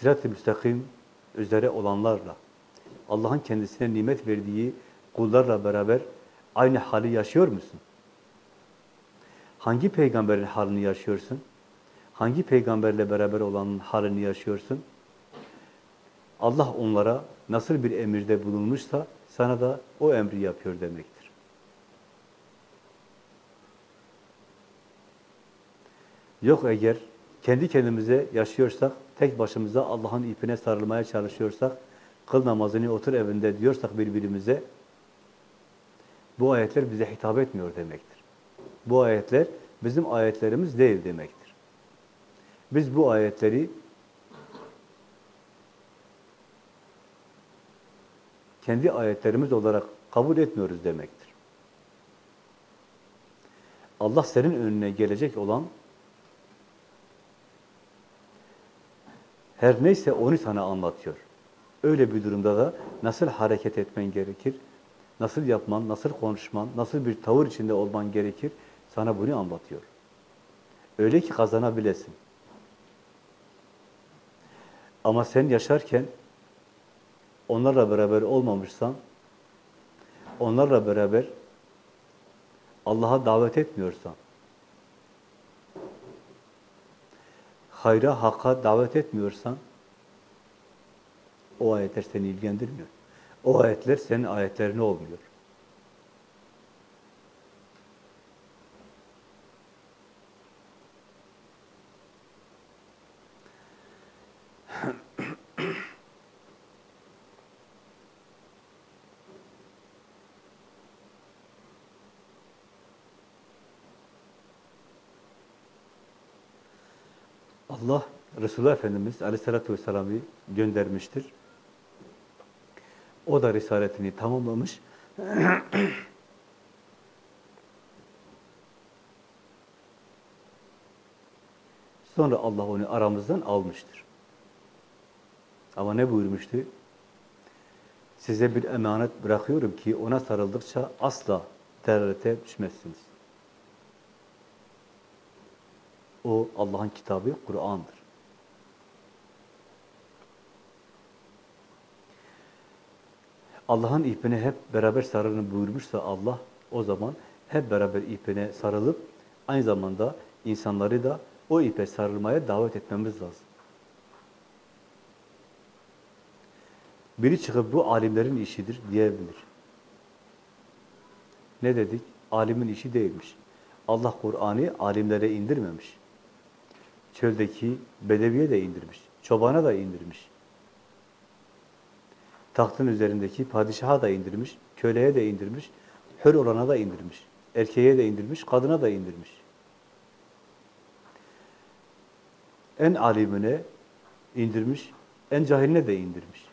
sirat-ı müstakim üzere olanlarla, Allah'ın kendisine nimet verdiği kullarla beraber aynı hali yaşıyor musun? Hangi peygamberin halini yaşıyorsun? Hangi peygamberle beraber olanın halini yaşıyorsun? Allah onlara nasıl bir emirde bulunmuşsa sana da o emri yapıyor demektir. Yok eğer kendi kendimize yaşıyorsak, tek başımıza Allah'ın ipine sarılmaya çalışıyorsak, kıl namazını otur evinde diyorsak birbirimize, bu ayetler bize hitap etmiyor demektir. Bu ayetler bizim ayetlerimiz değil demektir. Biz bu ayetleri kendi ayetlerimiz olarak kabul etmiyoruz demektir. Allah senin önüne gelecek olan her neyse onu sana anlatıyor. Öyle bir durumda da nasıl hareket etmen gerekir, nasıl yapman, nasıl konuşman, nasıl bir tavır içinde olman gerekir, sana bunu anlatıyor. Öyle ki kazanabilesin. Ama sen yaşarken onlarla beraber olmamışsan, onlarla beraber Allah'a davet etmiyorsan, hayra, hakka davet etmiyorsan, o ayetler seni ilgilendirmiyor. O ayetler senin ayetlerin olmuyor. Allah Resulullah Efendimiz Aleyhisselatü Vesselam'ı göndermiştir. O da risaletini tamamlamış. Sonra Allah onu aramızdan almıştır. Ama ne buyurmuştu? Size bir emanet bırakıyorum ki ona sarıldıkça asla terörete düşmezsiniz. O Allah'ın kitabı Kur'an'dır. Allah'ın ipine hep beraber sarılın buyurmuşsa Allah, o zaman hep beraber ipine sarılıp aynı zamanda insanları da o ipe sarılmaya davet etmemiz lazım. Biri çıkıp bu alimlerin işidir diyebilir. Ne dedik? Alimin işi değilmiş. Allah Kur'an'ı alimlere indirmemiş. Çöldeki bedeviye de indirmiş. Çobana da indirmiş. Tahtın üzerindeki padişaha da indirmiş. Köleye de indirmiş. Hür olana da indirmiş. Erkeğe de indirmiş. Kadına da indirmiş. En alimine indirmiş. En cahiline de indirmiş.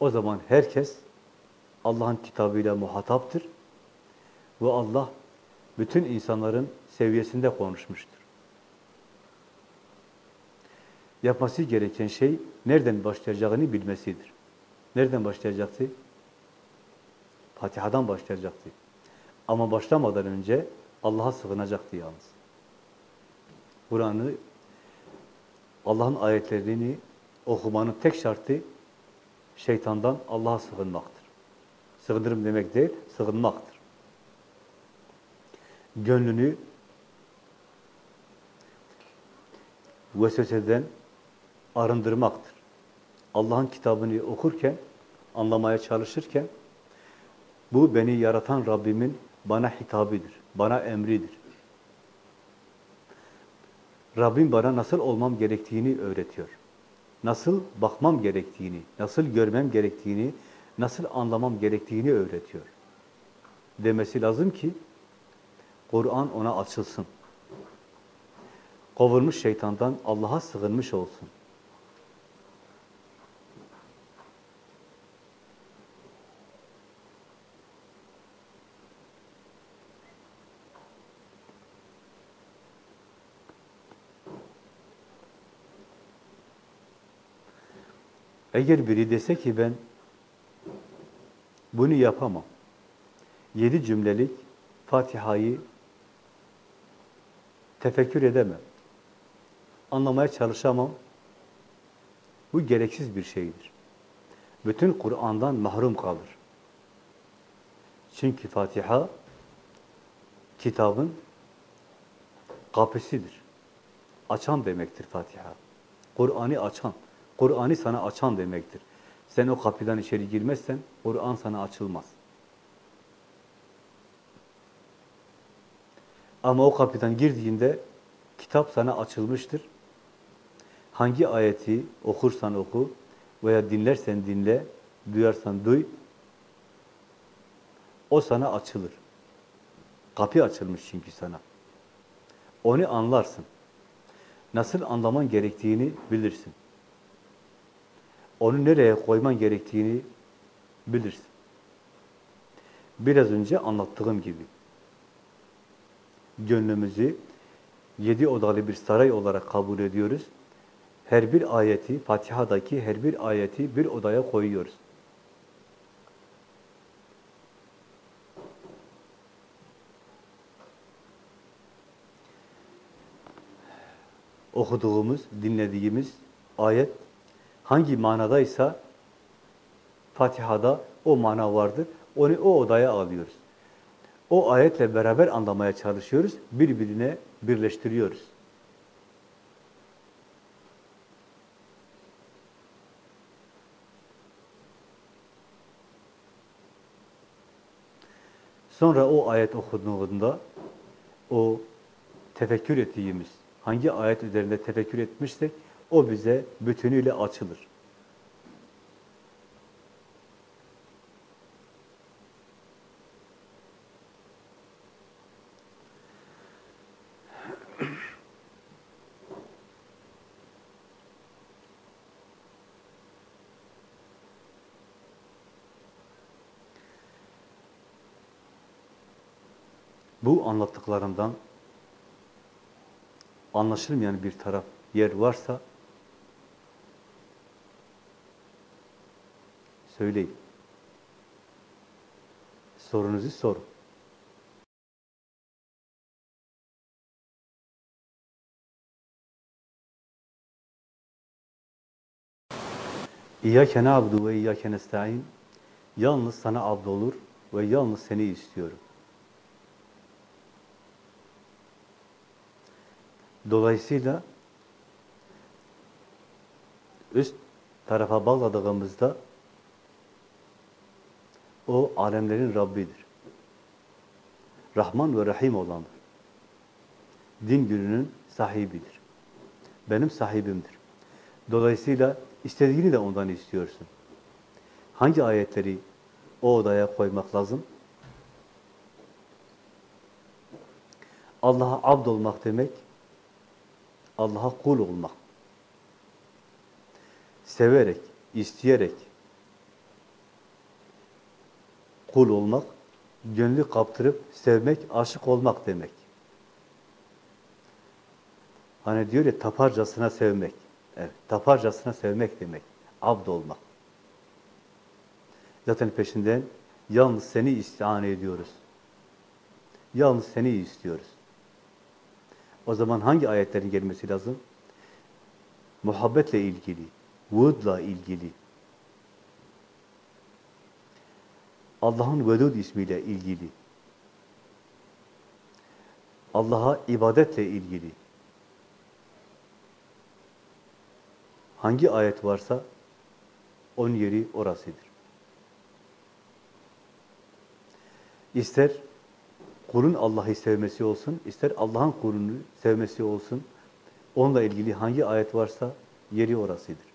O zaman herkes Allah'ın kitabıyla muhataptır. Ve Allah bütün insanların seviyesinde konuşmuştur. Yapması gereken şey nereden başlayacağını bilmesidir. Nereden başlayacaktı? Fatiha'dan başlayacaktı. Ama başlamadan önce Allah'a sığınacaktı yalnız. Kur'an'ı, Allah'ın ayetlerini okumanın tek şartı şeytandan Allah'a sığınmaktır. Sığınırım demek değil, sığınmaktır. Gönlünü vesveseden arındırmaktır. Allah'ın kitabını okurken, anlamaya çalışırken, bu beni yaratan Rabbimin bana hitabidir, bana emridir. Rabbim bana nasıl olmam gerektiğini öğretiyor. Nasıl bakmam gerektiğini, nasıl görmem gerektiğini, nasıl anlamam gerektiğini öğretiyor. Demesi lazım ki, Kur'an ona açılsın. Kovulmuş şeytandan Allah'a sığınmış olsun. Eğer biri dese ki ben bunu yapamam. Yedi cümlelik Fatiha'yı tefekkür edemem. Anlamaya çalışamam. Bu gereksiz bir şeydir. Bütün Kur'an'dan mahrum kalır. Çünkü Fatiha kitabın kapısıdır. Açan demektir Fatiha. Kur'an'ı açan. Kur'an'ı sana açan demektir. Sen o kapıdan içeri girmezsen Kur'an sana açılmaz. Ama o kapıdan girdiğinde kitap sana açılmıştır. Hangi ayeti okursan oku veya dinlersen dinle, duyarsan duy, o sana açılır. Kapı açılmış çünkü sana. Onu anlarsın. Nasıl anlaman gerektiğini bilirsin. Onu nereye koyman gerektiğini bilirsin. Biraz önce anlattığım gibi. Gönlümüzü yedi odalı bir saray olarak kabul ediyoruz. Her bir ayeti, Fatiha'daki her bir ayeti bir odaya koyuyoruz. Okuduğumuz, dinlediğimiz ayet hangi manadaysa Fatiha'da o mana vardır. Onu o odaya alıyoruz. O ayetle beraber anlamaya çalışıyoruz. Birbirine birleştiriyoruz. Sonra o ayet okuduğunda o tefekkür ettiğimiz, hangi ayet üzerinde tefekkür etmişsek o bize bütünüyle açılır. Bu anlattıklarımdan anlaşılmayan bir taraf, yer varsa söyleyin. Sorunuzu sorun. İyyâke na'budu ve iyyâke nesta'in. Yalnız sana abd olur ve yalnız seni istiyorum. Dolayısıyla üst tarafa bağladığımızda o alemlerin Rabbidir. Rahman ve Rahim olandır. Din gününün sahibidir. Benim sahibimdir. Dolayısıyla istediğini de ondan istiyorsun. Hangi ayetleri o odaya koymak lazım? Allah'a abd olmak demek, Allah'a kul olmak. Severek, isteyerek kul olmak, gönlü kaptırıp sevmek, aşık olmak demek. Hani diyor ya taparcasına sevmek. Evet, taparcasına sevmek demek. Abd olmak. Zaten peşinden yalnız seni istihane ediyoruz. Yalnız seni istiyoruz. O zaman hangi ayetlerin gelmesi lazım? Muhabbetle ilgili, vudla ilgili, Allah'ın Vedud ismiyle ilgili, Allah'a ibadetle ilgili hangi ayet varsa onun yeri orasıdır. İster kulun Allah'ı sevmesi olsun, ister Allah'ın kulunu sevmesi olsun, onunla ilgili hangi ayet varsa yeri orasıdır.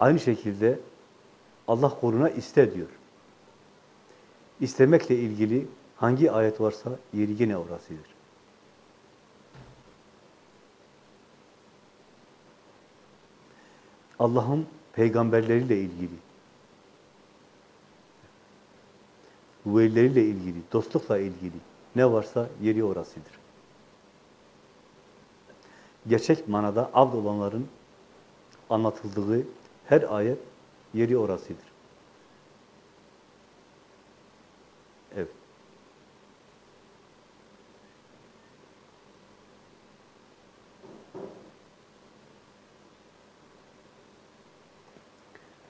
Aynı şekilde Allah kuluna iste diyor. İstemekle ilgili hangi ayet varsa yeri yine orasıdır. Allah'ın peygamberleriyle ilgili, velileriyle ilgili, dostlukla ilgili ne varsa yeri orasıdır. Gerçek manada abd olanların anlatıldığı her ayet yeri orasıdır. Evet.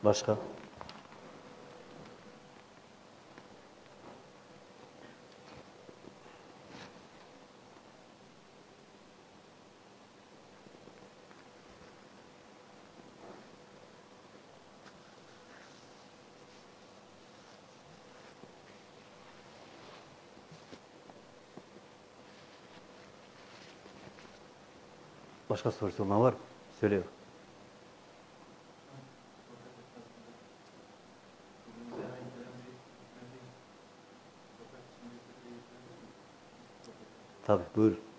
Başka? Başka sorusu olan var mı? Söyle. Tabii, buyur.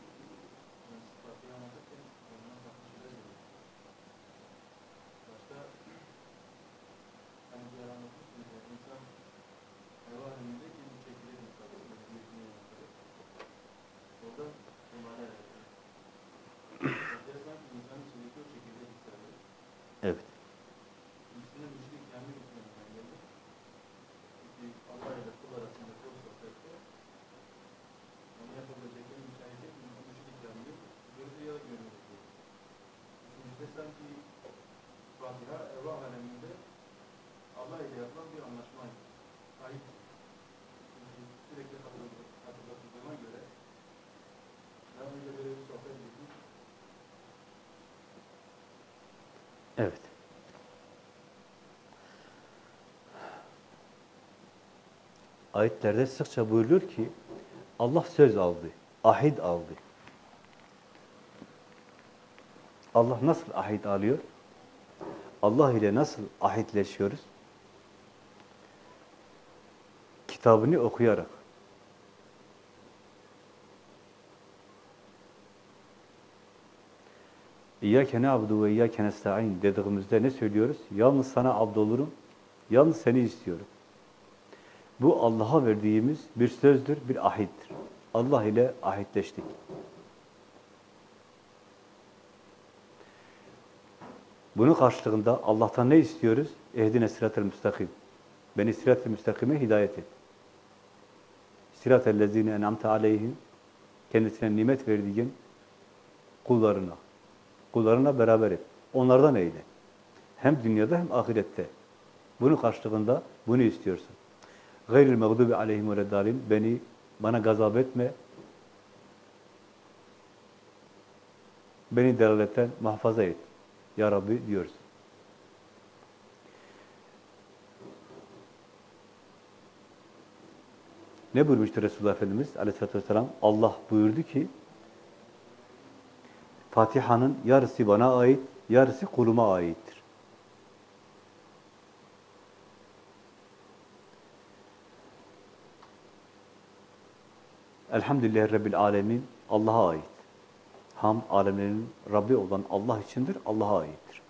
Sanki Fatiha Ervah aleminde Allah ile yapılan bir anlaşma ait. Sürekli hatırlatıldığına göre daha önce böyle bir sohbet ettik. Evet. Ayetlerde sıkça buyuruluyor ki Allah söz aldı, ahit aldı. Allah nasıl ahit alıyor? Allah ile nasıl ahitleşiyoruz? Kitabını okuyarak. İyyâke na'budu ve iyyâke nesta'in dediğimizde ne söylüyoruz? Yalnız sana abdolurum, yalnız seni istiyorum. Bu Allah'a verdiğimiz bir sözdür, bir ahittir. Allah ile ahitleştik. Bunun karşılığında Allah'tan ne istiyoruz? Ehdine sırat-ı müstakim. Beni sırat-ı müstakime hidayet et. Sırat-ı lezine en'amte aleyhim kendisine nimet verdiğin kullarına. Kullarına beraber et. Onlardan eyle. Hem dünyada hem ahirette. Bunun karşılığında bunu istiyorsun. Gayril mağdubi aleyhim ve reddalin. Beni, bana gazap etme. Beni delaletten muhafaza et. Ya Rabbi diyoruz. Ne buyurmuştu Resulullah Efendimiz aleyhissalatü vesselam? Allah buyurdu ki Fatiha'nın yarısı bana ait, yarısı kuluma aittir. Elhamdülillahi Rabbil Alemin Allah'a ait. Ham alemlerin Rabbi olan Allah içindir, Allah'a aittir.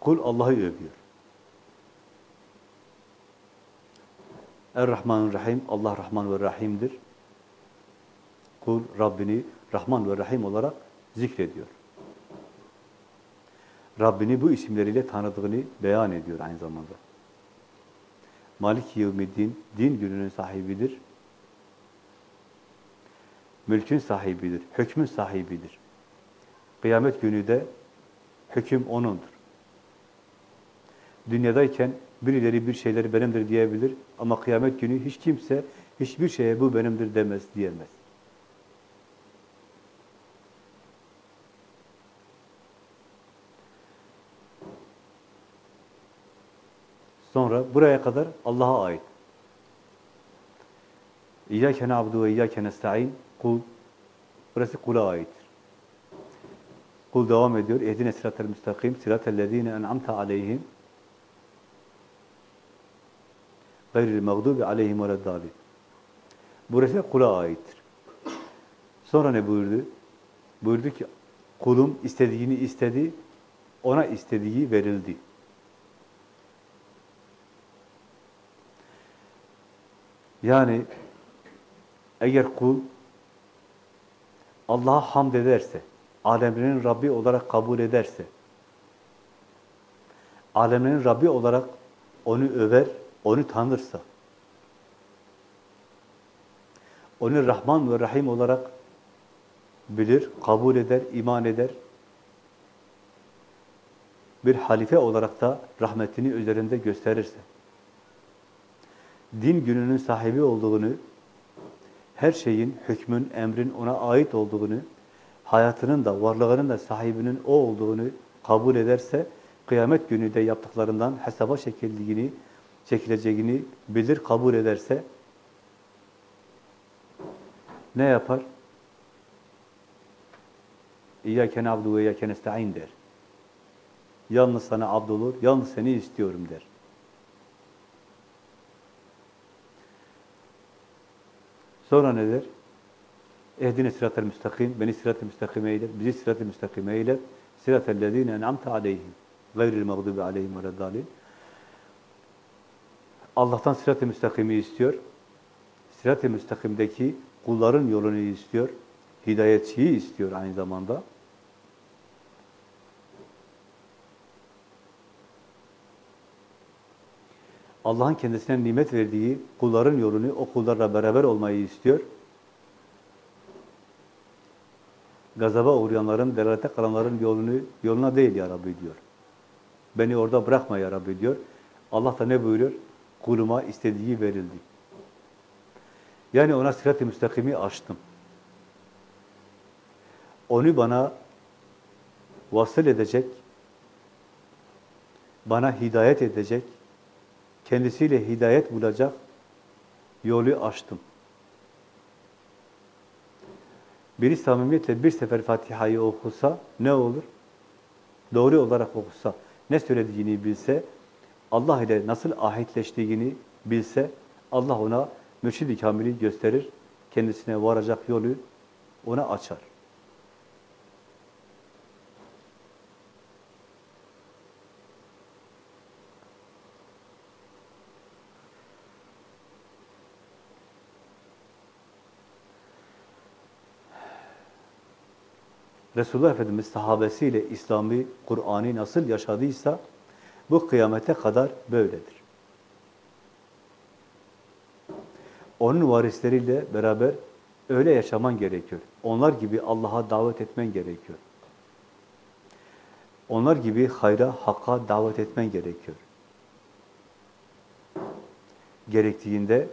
Kul Allah'ı övüyor. Er-Rahmanir-Rahim, Allah Rahman ve Rahim'dir. Kul Rabbini Rahman ve Rahim olarak zikrediyor. Rabbini bu isimleriyle tanıdığını beyan ediyor aynı zamanda. Malik Yevmiddin, din gününün sahibidir. Mülkün sahibidir, hükmün sahibidir. Kıyamet günü de hüküm O'nundur. Dünyadayken birileri bir şeyleri benimdir diyebilir ama kıyamet günü hiç kimse hiçbir şeye bu benimdir demez, diyemez. Sonra buraya kadar Allah'a ait. İyyâke na'budu ve iyyâke nesta'in. Kul. Burası kula aittir. Kul devam ediyor. Ehdine sıratel müstakim. Sıratel lezîne en'amte aleyhim. Gayril mağdubi aleyhim ve reddâlin. Burası kula aittir. Sonra ne buyurdu? Buyurdu ki kulum istediğini istedi, ona istediği verildi. Yani eğer kul Allah'a hamd ederse, alemlerin Rabbi olarak kabul ederse, alemlerin Rabbi olarak onu över, onu tanırsa, onu Rahman ve Rahim olarak bilir, kabul eder, iman eder, bir halife olarak da rahmetini üzerinde gösterirse, din gününün sahibi olduğunu, her şeyin, hükmün, emrin ona ait olduğunu, hayatının da, varlığının da sahibinin o olduğunu kabul ederse, kıyamet günü de yaptıklarından hesaba çekildiğini, çekileceğini bilir, kabul ederse, ne yapar? İyyâke na'budu ve iyyâke nesta'in der. Yalnız sana abd olur, yalnız seni istiyorum der. Sonra ne der? Ehdine sıratel müstakim, beni sıratel müstakime eyle, bizi sıratel müstakime eyle, sıratel lezine en'amte aleyhim, gayril mağdubi aleyhim ve reddalin. Allah'tan sırat-ı müstakimi istiyor. Sırat-ı müstakimdeki kulların yolunu istiyor. Hidayetçiyi istiyor aynı zamanda. Allah'ın kendisine nimet verdiği kulların yolunu, o kullarla beraber olmayı istiyor. Gazaba uğrayanların, delalete kalanların yolunu, yoluna değil ya Rabbi diyor. Beni orada bırakma ya Rabbi diyor. Allah da ne buyuruyor? Kuluma istediği verildi. Yani ona sırat-ı müstakimi açtım. Onu bana vasıl edecek, bana hidayet edecek, kendisiyle hidayet bulacak yolu açtım. Biri samimiyetle bir sefer Fatiha'yı okusa ne olur? Doğru olarak okusa, ne söylediğini bilse, Allah ile nasıl ahitleştiğini bilse, Allah ona mürşid-i kamili gösterir, kendisine varacak yolu ona açar. Resulullah Efendimiz sahabesiyle İslami, Kur'an'ı nasıl yaşadıysa bu kıyamete kadar böyledir. Onun varisleriyle beraber öyle yaşaman gerekiyor. Onlar gibi Allah'a davet etmen gerekiyor. Onlar gibi hayra, hakka davet etmen gerekiyor. Gerektiğinde,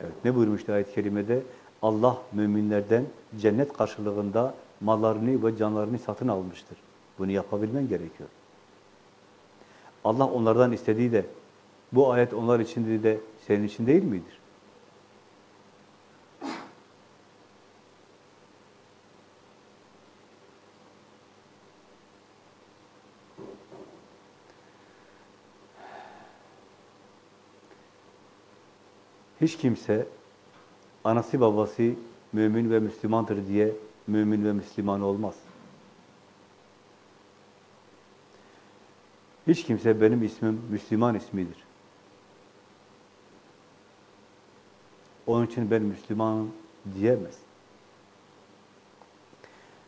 evet ne buyurmuştu ayet-i kerimede? Allah müminlerden cennet karşılığında mallarını ve canlarını satın almıştır. Bunu yapabilmen gerekiyor. Allah onlardan istediği de bu ayet onlar için de senin için değil midir? Hiç kimse anası babası mümin ve Müslümandır diye mümin ve Müslüman olmaz. Hiç kimse benim ismim Müslüman ismidir. Onun için ben Müslümanım diyemez.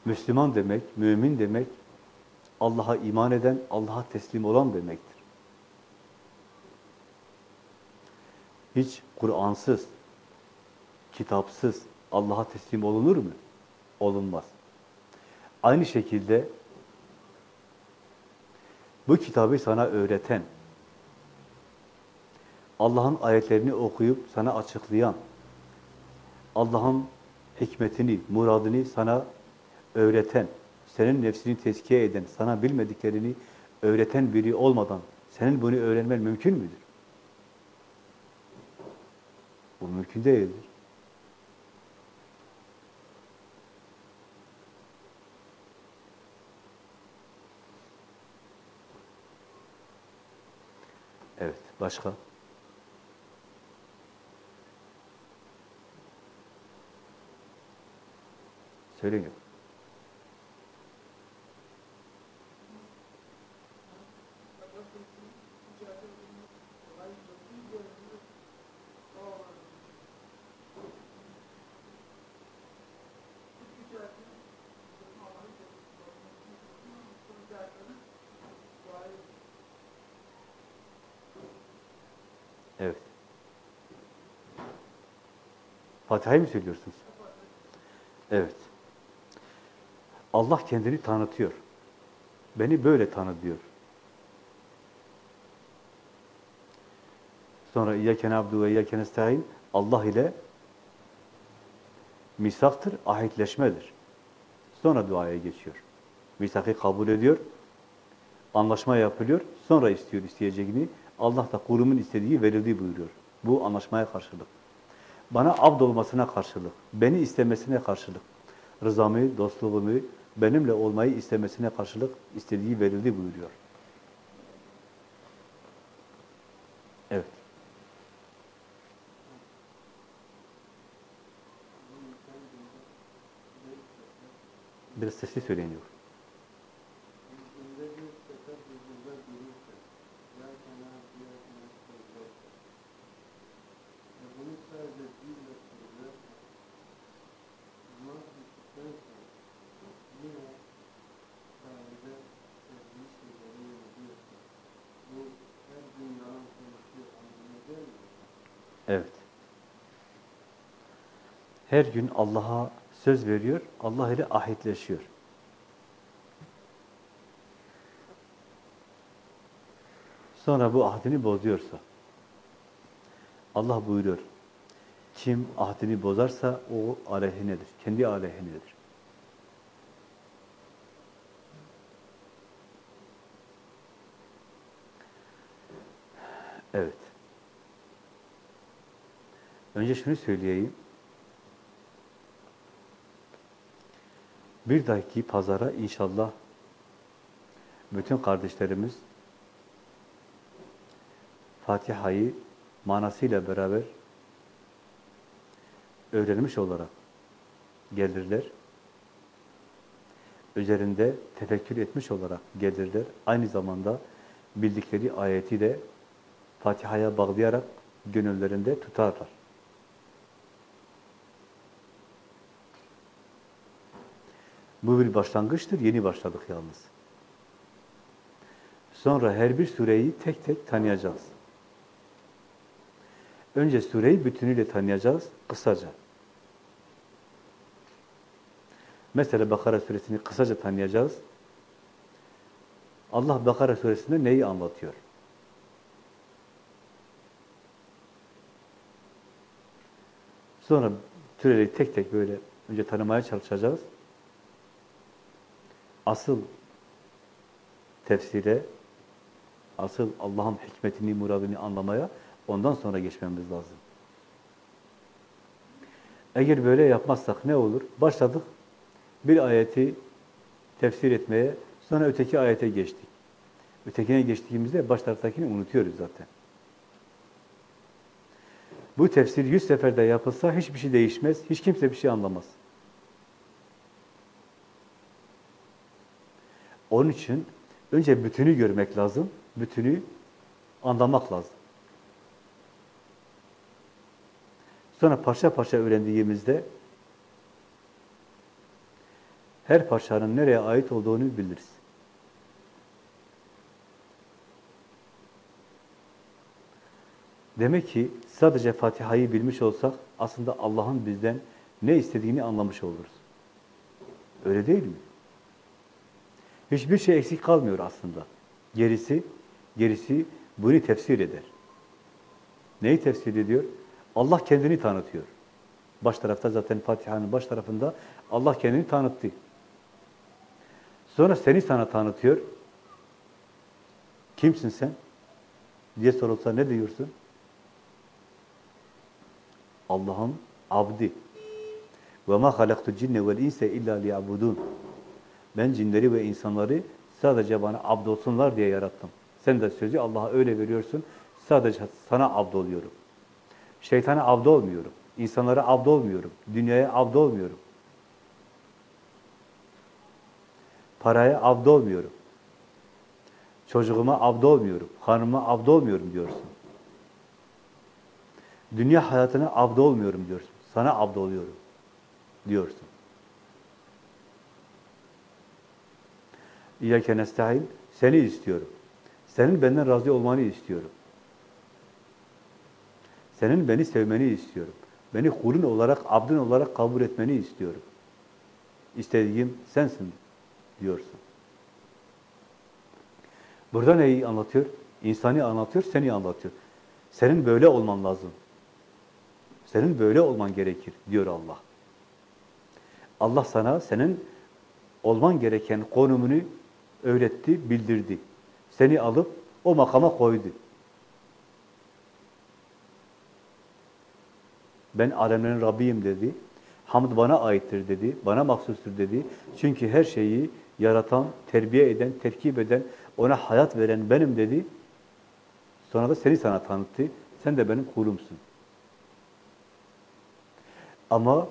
Müslüman demek, mümin demek, Allah'a iman eden, Allah'a teslim olan demektir. Hiç Kur'ansız, kitapsız Allah'a teslim olunur mu? Olunmaz. Aynı şekilde bu kitabı sana öğreten, Allah'ın ayetlerini okuyup sana açıklayan, Allah'ın hikmetini, muradını sana öğreten, senin nefsini tezkiye eden, sana bilmediklerini öğreten biri olmadan senin bunu öğrenmen mümkün müdür? Bu mümkün değildir. Evet, başka? Söyleyin. Evet. Fatiha'yı mı söylüyorsunuz? Evet. Allah kendini tanıtıyor. Beni böyle tanı diyor. Sonra İyyâken abdu ve İyyâken estâin Allah ile misaktır, ahitleşmedir. Sonra duaya geçiyor. Misakı kabul ediyor, anlaşma yapılıyor, sonra istiyor isteyeceğini. Allah da kulumun istediği verildiği buyuruyor. Bu anlaşmaya karşılık. Bana abd olmasına karşılık, beni istemesine karşılık, rızamı, dostluğumu, benimle olmayı istemesine karşılık istediği verildi buyuruyor. Evet. Biraz sesli söyleniyor. Bunu sadece dille söylersen, nasıl tutarsan, yine sadece sevdiği şeyleri yapıyorsa, bu her gün yalan konuşuyor anlamına gelmiyor. Evet. Her gün Allah'a söz veriyor, Allah ile ahitleşiyor. Sonra bu ahdini bozuyorsa, Allah buyuruyor, kim ahdini bozarsa o aleyhinedir, kendi aleyhinedir. Evet. Önce şunu söyleyeyim. Bir dahaki pazara inşallah bütün kardeşlerimiz Fatiha'yı manasıyla beraber öğrenmiş olarak gelirler. Üzerinde tefekkür etmiş olarak gelirler. Aynı zamanda bildikleri ayeti de Fatiha'ya bağlayarak gönüllerinde tutarlar. Bu bir başlangıçtır, yeni başladık yalnız. Sonra her bir sureyi tek tek tanıyacağız. Önce sureyi bütünüyle tanıyacağız, kısaca. Mesela Bakara suresini kısaca tanıyacağız. Allah Bakara suresinde neyi anlatıyor? Sonra türeleri tek tek böyle önce tanımaya çalışacağız. Asıl tefsire, asıl Allah'ın hikmetini, muradını anlamaya ondan sonra geçmemiz lazım. Eğer böyle yapmazsak ne olur? Başladık, bir ayeti tefsir etmeye, sonra öteki ayete geçtik. Ötekine geçtiğimizde baş taraftakini unutuyoruz zaten. Bu tefsir yüz seferde yapılsa hiçbir şey değişmez, hiç kimse bir şey anlamaz. Onun için önce bütünü görmek lazım, bütünü anlamak lazım. Sonra parça parça öğrendiğimizde her parçanın nereye ait olduğunu biliriz. Demek ki sadece Fatiha'yı bilmiş olsak aslında Allah'ın bizden ne istediğini anlamış oluruz. Öyle değil mi? Hiçbir şey eksik kalmıyor aslında. Gerisi, gerisi bunu tefsir eder. Neyi tefsir ediyor? Allah kendini tanıtıyor. Baş tarafta zaten Fatiha'nın baş tarafında Allah kendini tanıttı. Sonra seni sana tanıtıyor. Kimsin sen? diye sorulsa ne diyorsun? Allah'ın abdi. Ve ma halaktu cinne vel inse illa liyabudun. Ben cinleri ve insanları sadece bana abd olsunlar diye yarattım. Sen de sözü Allah'a öyle veriyorsun. Sadece sana abd oluyorum. Şeytana abd olmuyorum. İnsanlara abd olmuyorum. Dünyaya abd olmuyorum. Paraya abd olmuyorum. Çocuğuma abd olmuyorum. Hanıma abd olmuyorum diyorsun. Dünya hayatına abd olmuyorum diyorsun. Sana abd oluyorum diyorsun. İyyâke nesta'in seni istiyorum. Senin benden razı olmanı istiyorum. Senin beni sevmeni istiyorum. Beni kulun olarak, abdin olarak kabul etmeni istiyorum. İstediğim sensin diyorsun. Burada neyi anlatıyor? İnsani anlatıyor, seni anlatıyor. Senin böyle olman lazım. Senin böyle olman gerekir diyor Allah. Allah sana senin olman gereken konumunu öğretti, bildirdi. Seni alıp o makama koydu. Ben alemlerin Rabbiyim dedi. Hamd bana aittir dedi. Bana mahsustur dedi. Çünkü her şeyi yaratan, terbiye eden, terkip eden, ona hayat veren benim dedi. Sonra da seni sana tanıttı. Sen de benim kulumsun. Ama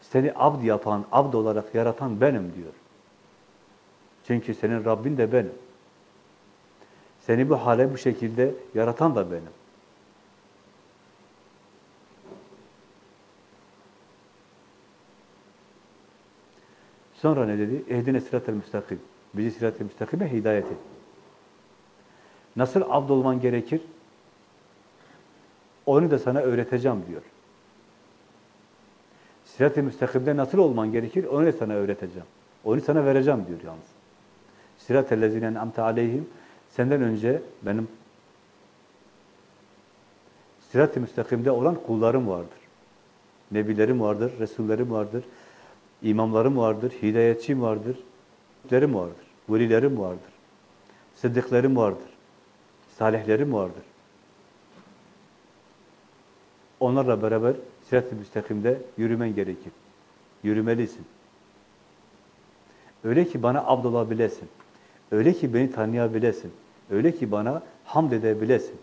seni abd yapan, abd olarak yaratan benim diyor. Çünkü senin Rabbin de benim. Seni bu hale bu şekilde yaratan da benim. Sonra ne dedi? Ehdine sırat-ı müstakim. Bizi sırat-ı müstakime hidayet et. Nasıl abd olman gerekir? Onu da sana öğreteceğim diyor. Sirat-ı müstakimde nasıl olman gerekir? Onu da sana öğreteceğim. Onu sana vereceğim diyor yalnız. Sirat-ı lezine en'amte aleyhim senden önce benim sirat-ı müstakimde olan kullarım vardır. Nebilerim vardır, Resullerim vardır, imamlarım vardır, hidayetçim vardır, lerim vardır, velilerim vardır, sıddıklarım vardır, salihlerim vardır. Onlarla beraber sirat-ı müstakimde yürümen gerekir. Yürümelisin. Öyle ki bana abd olabilesin. Öyle ki beni tanıyabilesin. Öyle ki bana hamd edebilesin.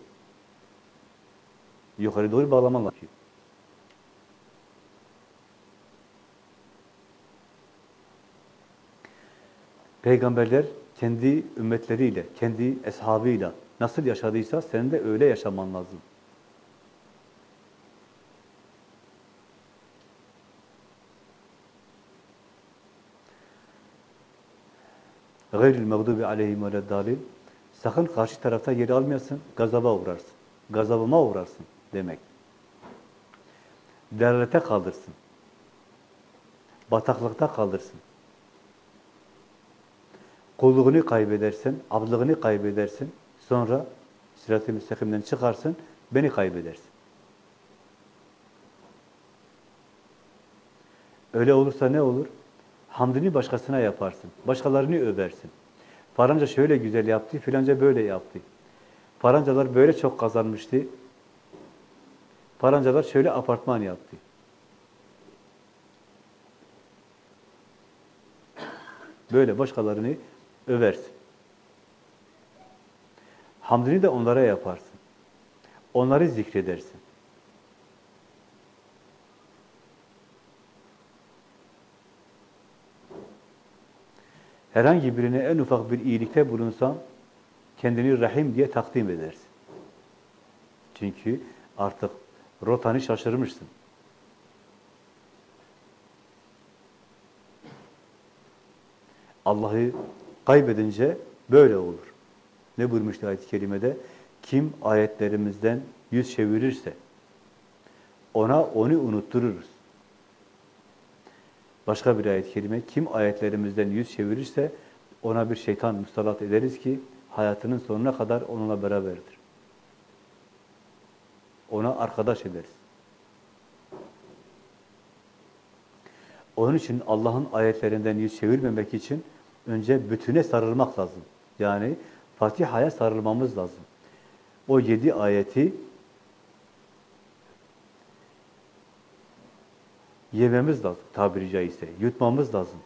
Yukarı doğru bağlaman lazım. Peygamberler kendi ümmetleriyle, kendi eshabıyla nasıl yaşadıysa senin de öyle yaşaman lazım. Gayril mağdubi aleyhim ve dalil. Sakın karşı tarafta yer almayasın, gazaba uğrarsın. Gazabıma uğrarsın demek. Derlete kaldırsın. Bataklıkta kalırsın. Kulluğunu kaybedersin, abdlığını kaybedersin. Sonra sirat-ı müstakimden çıkarsın, beni kaybedersin. Öyle olursa ne olur? Hamdini başkasına yaparsın. Başkalarını översin. Faranca şöyle güzel yaptı, filanca böyle yaptı. Farancalar böyle çok kazanmıştı. Farancalar şöyle apartman yaptı. Böyle başkalarını översin. Hamdini de onlara yaparsın. Onları zikredersin. Herhangi birine en ufak bir iyilikte bulunsan, kendini Rahim diye takdim edersin. Çünkü artık rotanı şaşırmışsın. Allah'ı kaybedince böyle olur. Ne buyurmuştu ayet-i kerimede? Kim ayetlerimizden yüz çevirirse ona onu unuttururuz. Başka bir ayet-i kerime, kim ayetlerimizden yüz çevirirse ona bir şeytan musallat ederiz ki hayatının sonuna kadar onunla beraberdir. Ona arkadaş ederiz. Onun için Allah'ın ayetlerinden yüz çevirmemek için önce bütüne sarılmak lazım. Yani Fatiha'ya sarılmamız lazım. O yedi ayeti yememiz lazım tabiri caizse. Yutmamız lazım.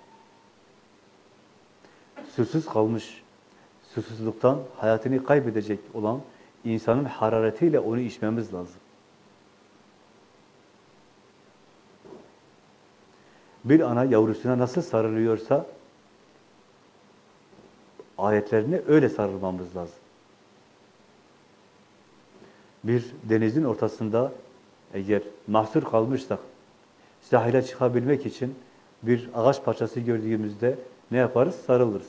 Susuz kalmış, susuzluktan hayatını kaybedecek olan insanın hararetiyle onu içmemiz lazım. Bir ana yavrusuna nasıl sarılıyorsa ayetlerine öyle sarılmamız lazım. Bir denizin ortasında eğer mahsur kalmışsak, sahile çıkabilmek için bir ağaç parçası gördüğümüzde ne yaparız? Sarılırız.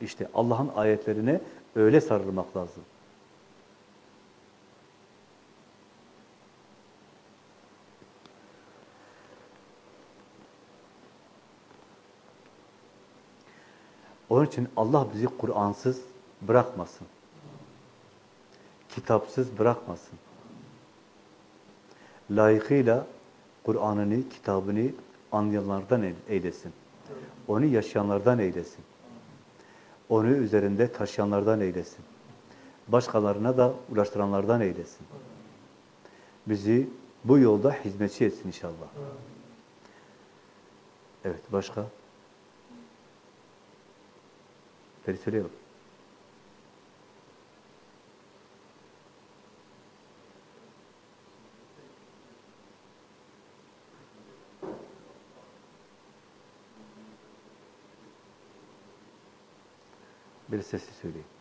İşte Allah'ın ayetlerine öyle sarılmak lazım. Onun için Allah bizi Kur'ansız bırakmasın. Kitapsız bırakmasın. Layıkıyla Kur'an'ını, kitabını anlayanlardan eylesin. Onu yaşayanlardan eylesin. Onu üzerinde taşıyanlardan eylesin. Başkalarına da ulaştıranlardan eylesin. Bizi bu yolda hizmetçi etsin inşallah. Evet, başka? Feri söyle bak. Bir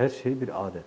Her şey bir adet.